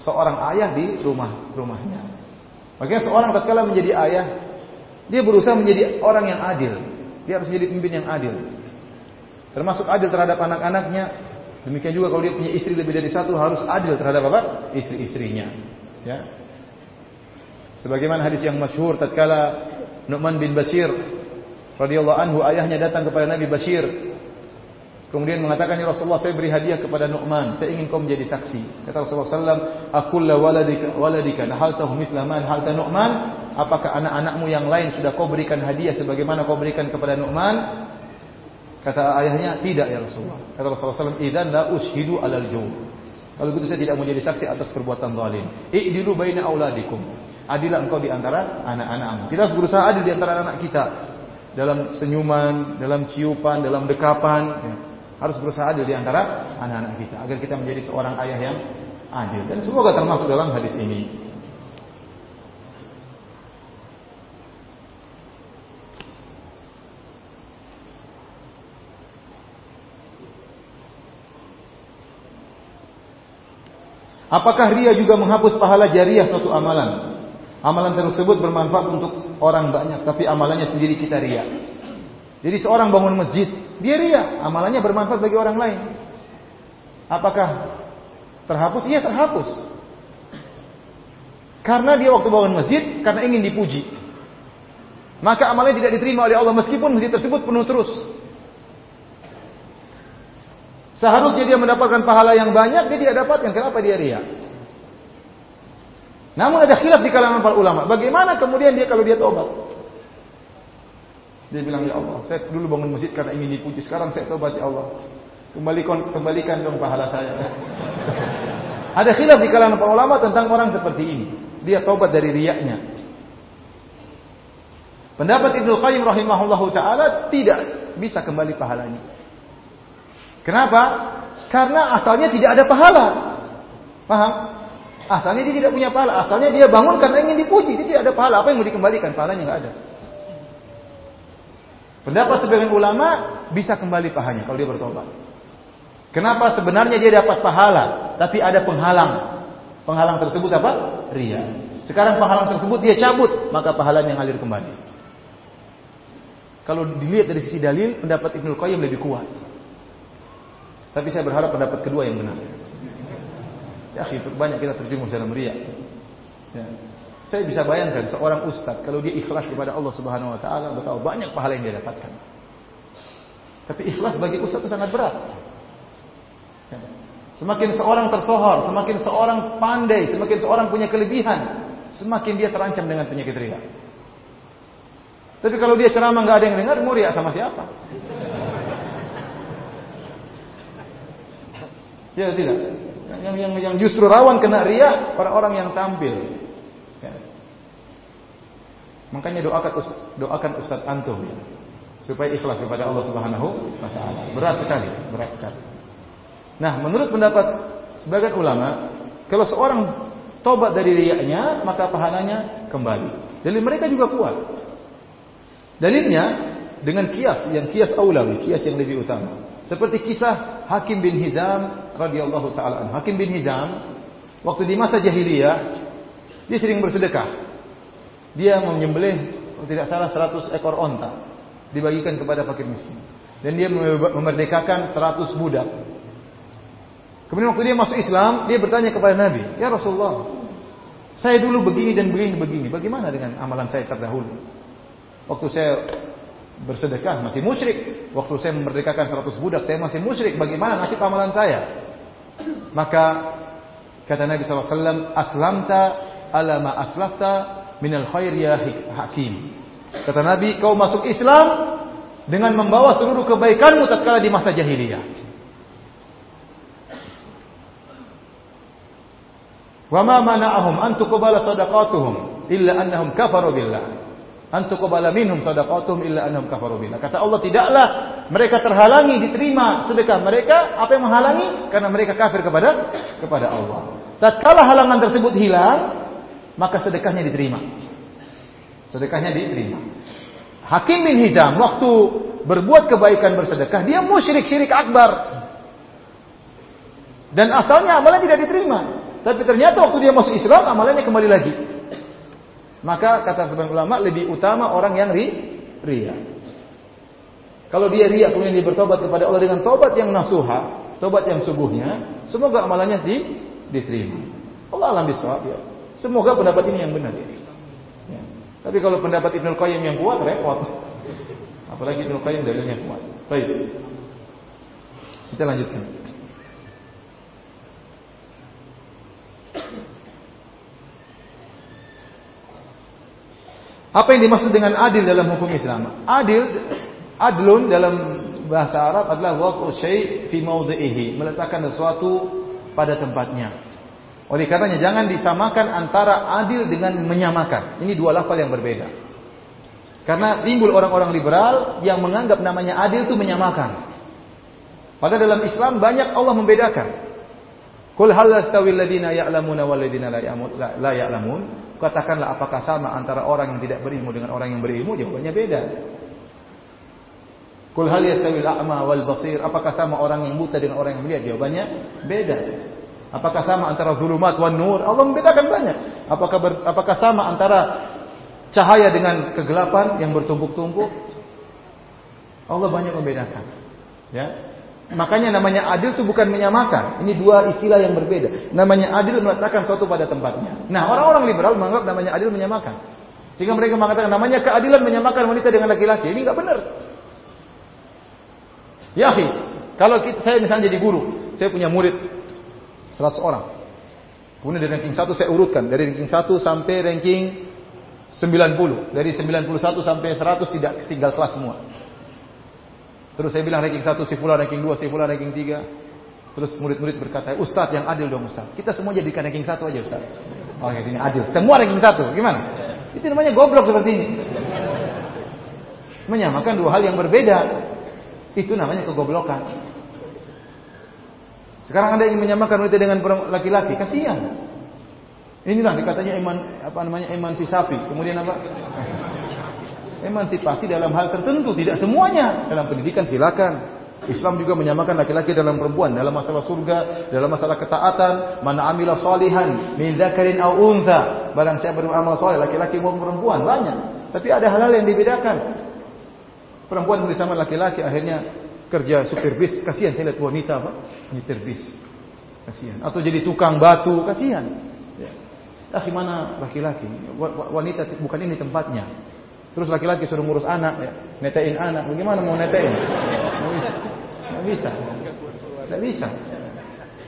seorang ayah di rumah rumahnya. Makanya seorang tatkala menjadi ayah, dia berusaha menjadi orang yang adil. Dia harus menjadi pemimpin yang adil. Termasuk adil terhadap anak-anaknya, Demikian juga kalau dia punya istri lebih dari satu harus adil terhadap apa? Istri-istrinya. Ya. Sebagaimana hadis yang masyhur tatkala Nu'man bin Bashir radhiyallahu anhu ayahnya datang kepada Nabi Bashir Kemudian mengatakan ya Rasulullah saya beri hadiah kepada Nu'man, saya ingin kau menjadi saksi. Kata Rasulullah sallam, "Akulla waladika waladika nahaltahu mithla man halta Nu'man?" Apakah anak-anakmu yang lain sudah kau berikan hadiah sebagaimana kau berikan kepada Nu'man? Kata ayahnya, tidak ya Rasulullah. Kata Rasulullah SAW, Idan la ushidu alal jum. Kalau begitu saya tidak mau jadi saksi atas perbuatan zalim. I'dilu baina auladikum. Adilah engkau di antara anak-anakmu. Kita harus berusaha adil di antara anak, -anak kita. Dalam senyuman, dalam ciupan, dalam dekapan. Ya. Harus berusaha adil di antara anak-anak kita agar kita menjadi seorang ayah yang adil. Dan semoga termasuk dalam hadis ini. Apakah ria juga menghapus pahala jariah suatu amalan? Amalan tersebut bermanfaat untuk orang banyak, tapi amalannya sendiri kita ria. Jadi seorang bangun masjid, dia ria, amalannya bermanfaat bagi orang lain. Apakah terhapus? Iya terhapus. Karena dia waktu bangun masjid, karena ingin dipuji. Maka amalnya tidak diterima oleh Allah meskipun masjid tersebut penuh terus. Seharusnya dia mendapatkan pahala yang banyak, dia tidak dapatkan. Kenapa dia ria? Namun ada khilaf di kalangan para ulama. Bagaimana kemudian dia kalau dia tobat? Dia bilang, ya Allah, saya dulu bangun masjid karena ingin dipuji. Sekarang saya tobat, ya Allah. Kembalikan, kembalikan dong pahala saya. ada khilaf di kalangan para ulama tentang orang seperti ini. Dia tobat dari riaknya. Pendapat Ibnu Qayyim rahimahullahu taala tidak bisa kembali pahalanya. Kenapa? Karena asalnya tidak ada pahala. Paham? Asalnya dia tidak punya pahala. Asalnya dia bangun karena ingin dipuji. Dia tidak ada pahala. Apa yang mau dikembalikan? Pahalanya nggak ada. Pendapat sebagian ulama bisa kembali pahalanya kalau dia bertobat. Kenapa? Sebenarnya dia dapat pahala, tapi ada penghalang. Penghalang tersebut apa? Ria. Sekarang penghalang tersebut dia cabut, maka pahalanya ngalir kembali. Kalau dilihat dari sisi dalil, pendapat Ibnu Qayyim lebih kuat. Tapi saya berharap pendapat kedua yang benar. Ya, banyak kita terjerumus dalam riak. Ya. Saya bisa bayangkan seorang ustaz kalau dia ikhlas kepada Allah Subhanahu wa taala, betapa banyak pahala yang dia dapatkan. Tapi ikhlas bagi ustaz itu sangat berat. Ya. Semakin seorang tersohor, semakin seorang pandai, semakin seorang punya kelebihan, semakin dia terancam dengan penyakit riak. Tapi kalau dia ceramah nggak ada yang dengar, mau riak sama siapa? Ya tidak. Yang yang yang justru rawan kena ria orang-orang yang tampil. Ya. Makanya doakan ustaz, doakan Ustaz antum ya, supaya ikhlas kepada Allah Subhanahu wa taala. Berat sekali, berat sekali. Nah, menurut pendapat sebagian ulama, kalau seorang tobat dari riaknya, maka pahalanya kembali. Dalil mereka juga kuat. Dalilnya dengan kias yang kias aulawi, kias yang lebih utama. Seperti kisah Hakim bin Hizam radhiyallahu taala Hakim bin Hizam waktu di masa jahiliyah dia sering bersedekah. Dia menyembelih tidak salah 100 ekor onta dibagikan kepada fakir miskin. Dan dia memerdekakan 100 budak. Kemudian waktu dia masuk Islam, dia bertanya kepada Nabi, "Ya Rasulullah, saya dulu begini dan begini begini. Bagaimana dengan amalan saya terdahulu? Waktu saya bersedekah masih musyrik. Waktu saya memerdekakan 100 budak saya masih musyrik. Bagaimana nasib amalan saya? Maka kata Nabi SAW, Aslamta ala ma aslafta minal khair ya hakim. Kata Nabi, kau masuk Islam dengan membawa seluruh kebaikanmu tatkala di masa jahiliyah. Wa ma mana'ahum an tuqbala sadaqatuhum illa annahum kafaru billah antuqbala minhum sadaqatuhum illa annahum kafaru billah. Kata Allah tidaklah mereka terhalangi diterima sedekah mereka, apa yang menghalangi? Karena mereka kafir kepada kepada Allah. Tatkala halangan tersebut hilang, maka sedekahnya diterima. Sedekahnya diterima. Hakim bin Hizam waktu berbuat kebaikan bersedekah, dia musyrik syirik akbar. Dan asalnya amalan tidak diterima. Tapi ternyata waktu dia masuk Islam, amalannya kembali lagi. Maka kata sebagian ulama lebih utama orang yang ri, ria. Kalau dia ria kemudian dia bertobat kepada Allah dengan tobat yang nasuha, tobat yang sungguhnya, semoga amalannya di, diterima. Allah alam bisawab ya. Semoga pendapat ini yang benar. Ya. Tapi kalau pendapat Ibnu Qayyim yang kuat repot. Apalagi Ibnu Qayyim dalilnya kuat. Baik. Kita lanjutkan. Apa yang dimaksud dengan adil dalam hukum Islam? Adil, adlun dalam bahasa Arab adalah waqu syai' fi mawdhi'ihi, meletakkan sesuatu pada tempatnya. Oleh karenanya jangan disamakan antara adil dengan menyamakan. Ini dua lafal yang berbeda. Karena timbul orang-orang liberal yang menganggap namanya adil itu menyamakan. Pada dalam Islam banyak Allah membedakan. Kul hal yastawil ladina ya'lamuna wal ladina la ya'lamun? Katakanlah apakah sama antara orang yang tidak berilmu dengan orang yang berilmu? Jawabannya beda. Kul hal yastawil a'ma wal basir? Apakah sama orang yang buta dengan orang yang melihat? Jawabannya beda. Apakah sama antara zulumat wan nur? Allah membedakan banyak. Apakah ber, apakah sama antara cahaya dengan kegelapan yang bertumpuk-tumpuk? Allah banyak membedakan. Ya. Makanya namanya adil itu bukan menyamakan. Ini dua istilah yang berbeda. Namanya adil meletakkan suatu pada tempatnya. Nah, orang-orang liberal menganggap namanya adil menyamakan. Sehingga mereka mengatakan namanya keadilan menyamakan wanita dengan laki-laki. Ini nggak benar. Ya, kalau kita, saya misalnya jadi guru, saya punya murid 100 orang. Kemudian dari ranking 1 saya urutkan. Dari ranking 1 sampai ranking 90. Dari 91 sampai 100 tidak tinggal kelas semua. Terus saya bilang ranking 1 si fulan, ranking 2 si fulan, ranking 3. Terus murid-murid berkata, Ustaz yang adil dong Ustaz. Kita semua jadikan ranking 1 aja Ustaz. Oh ini adil. Semua ranking 1. Gimana? Itu namanya goblok seperti ini. Menyamakan dua hal yang berbeda. Itu namanya kegoblokan. Sekarang Anda ingin menyamakan wanita dengan laki-laki, kasihan. Inilah dikatanya eman apa namanya emansipasi. Kemudian apa? Emansipasi dalam hal tertentu, tidak semuanya. Dalam pendidikan silakan. Islam juga menyamakan laki-laki dalam perempuan dalam masalah surga, dalam masalah ketaatan, mana amila salihan min dzakarin aw untha. Barang siapa beramal saleh laki-laki maupun perempuan banyak. Tapi ada hal-hal yang dibedakan. Perempuan bersama laki-laki akhirnya kerja supir bis, kasihan saya lihat wanita apa? Nyetir bis. Kasihan. Atau jadi tukang batu, kasihan. Ya. Ah, gimana laki-laki? Wanita bukan ini tempatnya. Terus laki-laki suruh ngurus anak, ya. netein anak. Bagaimana mau netein? Tidak bisa. Tidak bisa.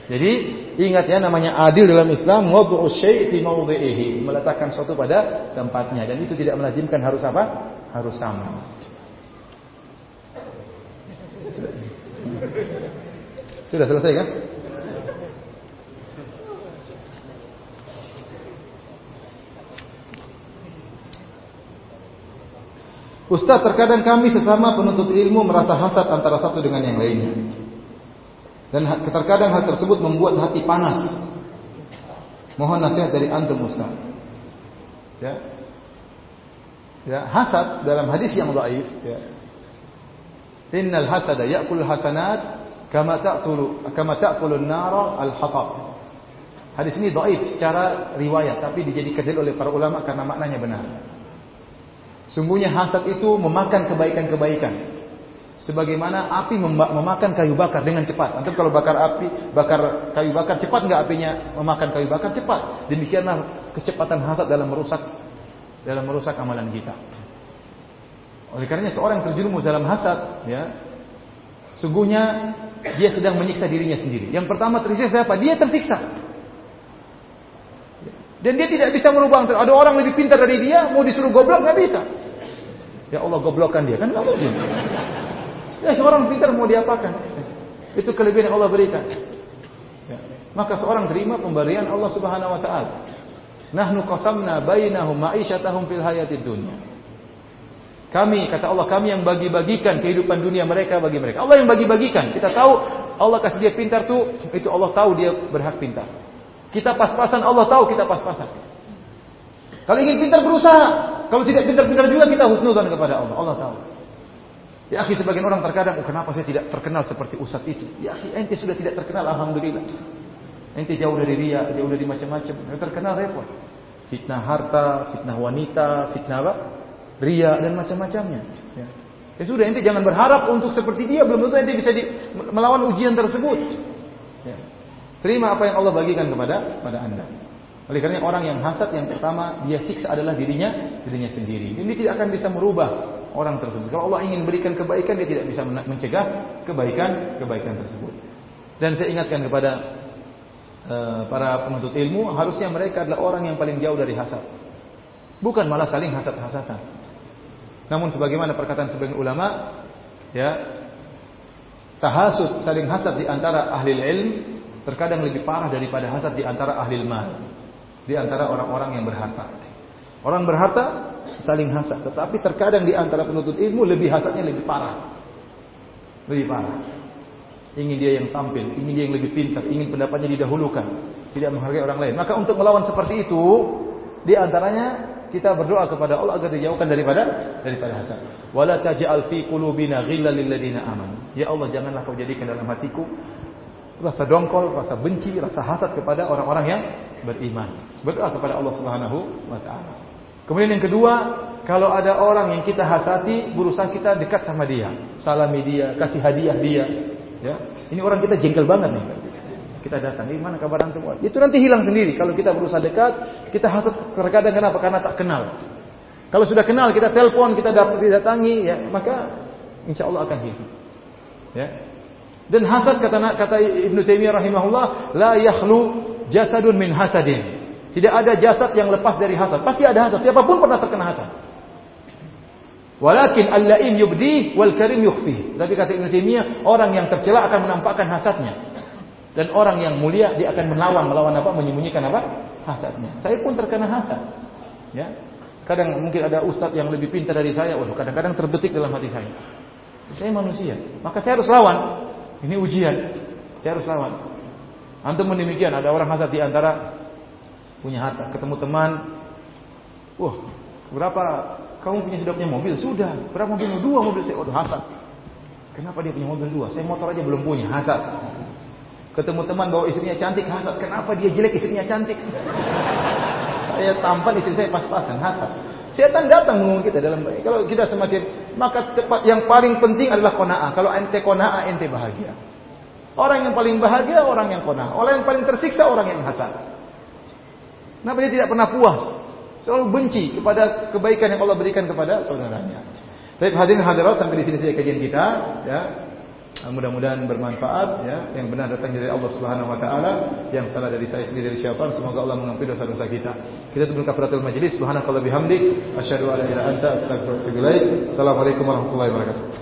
Jadi ingat ya namanya adil dalam Islam wad'u syai' meletakkan sesuatu pada tempatnya dan itu tidak melazimkan harus apa? Harus sama. Sudah selesai kan? Ustaz, terkadang kami sesama penuntut ilmu merasa hasad antara satu dengan yang lainnya. Dan terkadang hal tersebut membuat hati panas. Mohon nasihat dari antum Ustaz. Ya. Ya, hasad dalam hadis yang dhaif, ya. Innal hasada ya'kul hasanat kama ta'kulu kama ta'kulun nara al-hatab. Hadis ini dhaif secara riwayat tapi dijadikan dalil oleh para ulama karena maknanya benar. Sungguhnya hasad itu memakan kebaikan-kebaikan. Sebagaimana api memakan kayu bakar dengan cepat. Antum kalau bakar api, bakar kayu bakar cepat nggak apinya memakan kayu bakar cepat. Demikianlah kecepatan hasad dalam merusak dalam merusak amalan kita. Oleh karenanya seorang yang terjerumus dalam hasad, ya, sungguhnya dia sedang menyiksa dirinya sendiri. Yang pertama tersiksa siapa? Dia tersiksa. Dan dia tidak bisa merubah. Ada orang lebih pintar dari dia, mau disuruh goblok nggak bisa. Ya Allah goblokkan dia kan nggak mungkin. Ya orang pintar mau diapakan? Itu kelebihan yang Allah berikan. Ya. Maka seorang terima pemberian Allah Subhanahu Wa Taala. Nahnu qasamna bainahum ma'isyatahum fil hayatid dunya. Kami, kata Allah, kami yang bagi-bagikan kehidupan dunia mereka bagi mereka. Allah yang bagi-bagikan. Kita tahu Allah kasih dia pintar tuh, itu Allah tahu dia berhak pintar. Kita pas-pasan, Allah tahu kita pas-pasan. Kalau ingin pintar berusaha. Kalau tidak pintar-pintar juga kita husnudan kepada Allah. Allah tahu. Ya akhi sebagian orang terkadang, oh, kenapa saya tidak terkenal seperti ustaz itu? Ya akhi ente sudah tidak terkenal, alhamdulillah. Ente jauh dari ria, jauh dari macam-macam. Terkenal repot. Fitnah harta, fitnah wanita, fitnah apa? Ria dan macam-macamnya. Ya. ya sudah, ente jangan berharap untuk seperti dia, belum tentu ente bisa di, melawan ujian tersebut. Ya. Terima apa yang Allah bagikan kepada pada anda. Oleh karena orang yang hasad yang pertama dia siksa adalah dirinya dirinya sendiri. Ini tidak akan bisa merubah orang tersebut. Kalau Allah ingin berikan kebaikan dia tidak bisa mencegah kebaikan kebaikan tersebut. Dan saya ingatkan kepada uh, para penuntut ilmu harusnya mereka adalah orang yang paling jauh dari hasad. Bukan malah saling hasad-hasatan. Namun sebagaimana perkataan sebagian ulama, ya, tahasud saling hasad di antara ahli ilm terkadang lebih parah daripada hasad di antara ahli mal, di antara orang-orang yang berharta. Orang berharta saling hasad, tetapi terkadang di antara penuntut ilmu lebih hasadnya lebih parah. Lebih parah. ingin dia yang tampil, ingin dia yang lebih pintar, ingin pendapatnya didahulukan, tidak menghargai orang lain. Maka untuk melawan seperti itu, di antaranya kita berdoa kepada Allah agar dijauhkan daripada daripada hasad. Wala taj'al fi qulubina ghillan lil ladina amanu. Ya Allah, janganlah kau jadikan dalam hatiku rasa dongkol, rasa benci, rasa hasad kepada orang-orang yang beriman. Berdoa kepada Allah Subhanahu wa taala. Kemudian yang kedua, kalau ada orang yang kita hasati, berusaha kita dekat sama dia, salami dia, kasih hadiah dia, ya. Ini orang kita jengkel banget nih. Kita datang, "Eh, mana kabar antum?" Itu nanti hilang sendiri kalau kita berusaha dekat, kita hasad terkadang kenapa? Karena tak kenal. Kalau sudah kenal, kita telepon, kita datangi, ya, maka insya Allah akan hilang. Ya. Dan hasad kata kata Ibnu Taimiyah rahimahullah, la yakhlu jasadun min hasadin. Tidak ada jasad yang lepas dari hasad. Pasti ada hasad. Siapa pun pernah terkena hasad. Walakin al-la'im yubdi wal karim yukhfi. Tapi kata Ibnu Taimiyah, orang yang tercela akan menampakkan hasadnya. Dan orang yang mulia dia akan melawan, melawan apa? Menyembunyikan apa? Hasadnya. Saya pun terkena hasad. Ya. Kadang mungkin ada ustadz yang lebih pintar dari saya, waduh kadang-kadang terbetik dalam hati saya. Saya manusia, maka saya harus lawan. Ini ujian. Saya harus lawan. Antum demikian, ada orang hasad di antara punya harta, ketemu teman, wah, berapa kamu punya sudah punya mobil? Sudah. Berapa mobil? Dua mobil saya. Waduh, hasad. Kenapa dia punya mobil dua? Saya motor aja belum punya, hasad. Ketemu teman bawa istrinya cantik, hasad. Kenapa dia jelek istrinya cantik? saya tampan istri saya pas-pasan, hasad. Setan datang mengumum kita dalam kalau kita semakin maka tepat yang paling penting adalah kona'ah. Kalau ente kona'ah ente bahagia. Orang yang paling bahagia orang yang kona'ah. Orang yang paling tersiksa orang yang hasad. Kenapa dia tidak pernah puas? Selalu benci kepada kebaikan yang Allah berikan kepada saudaranya. Baik hadirin hadirat sampai di sini saja kajian kita ya. Ah, mudah-mudahan bermanfaat ya. Yang benar datang dari Allah Subhanahu wa taala, yang salah dari saya sendiri dari syaitan. Semoga Allah mengampuni dosa-dosa kita. Kita tunggu kafaratul majlis. Subhanakallah bihamdik, asyhadu an la ilaha illa anta astaghfiruka wa atubu ilaik. Assalamualaikum warahmatullahi wabarakatuh.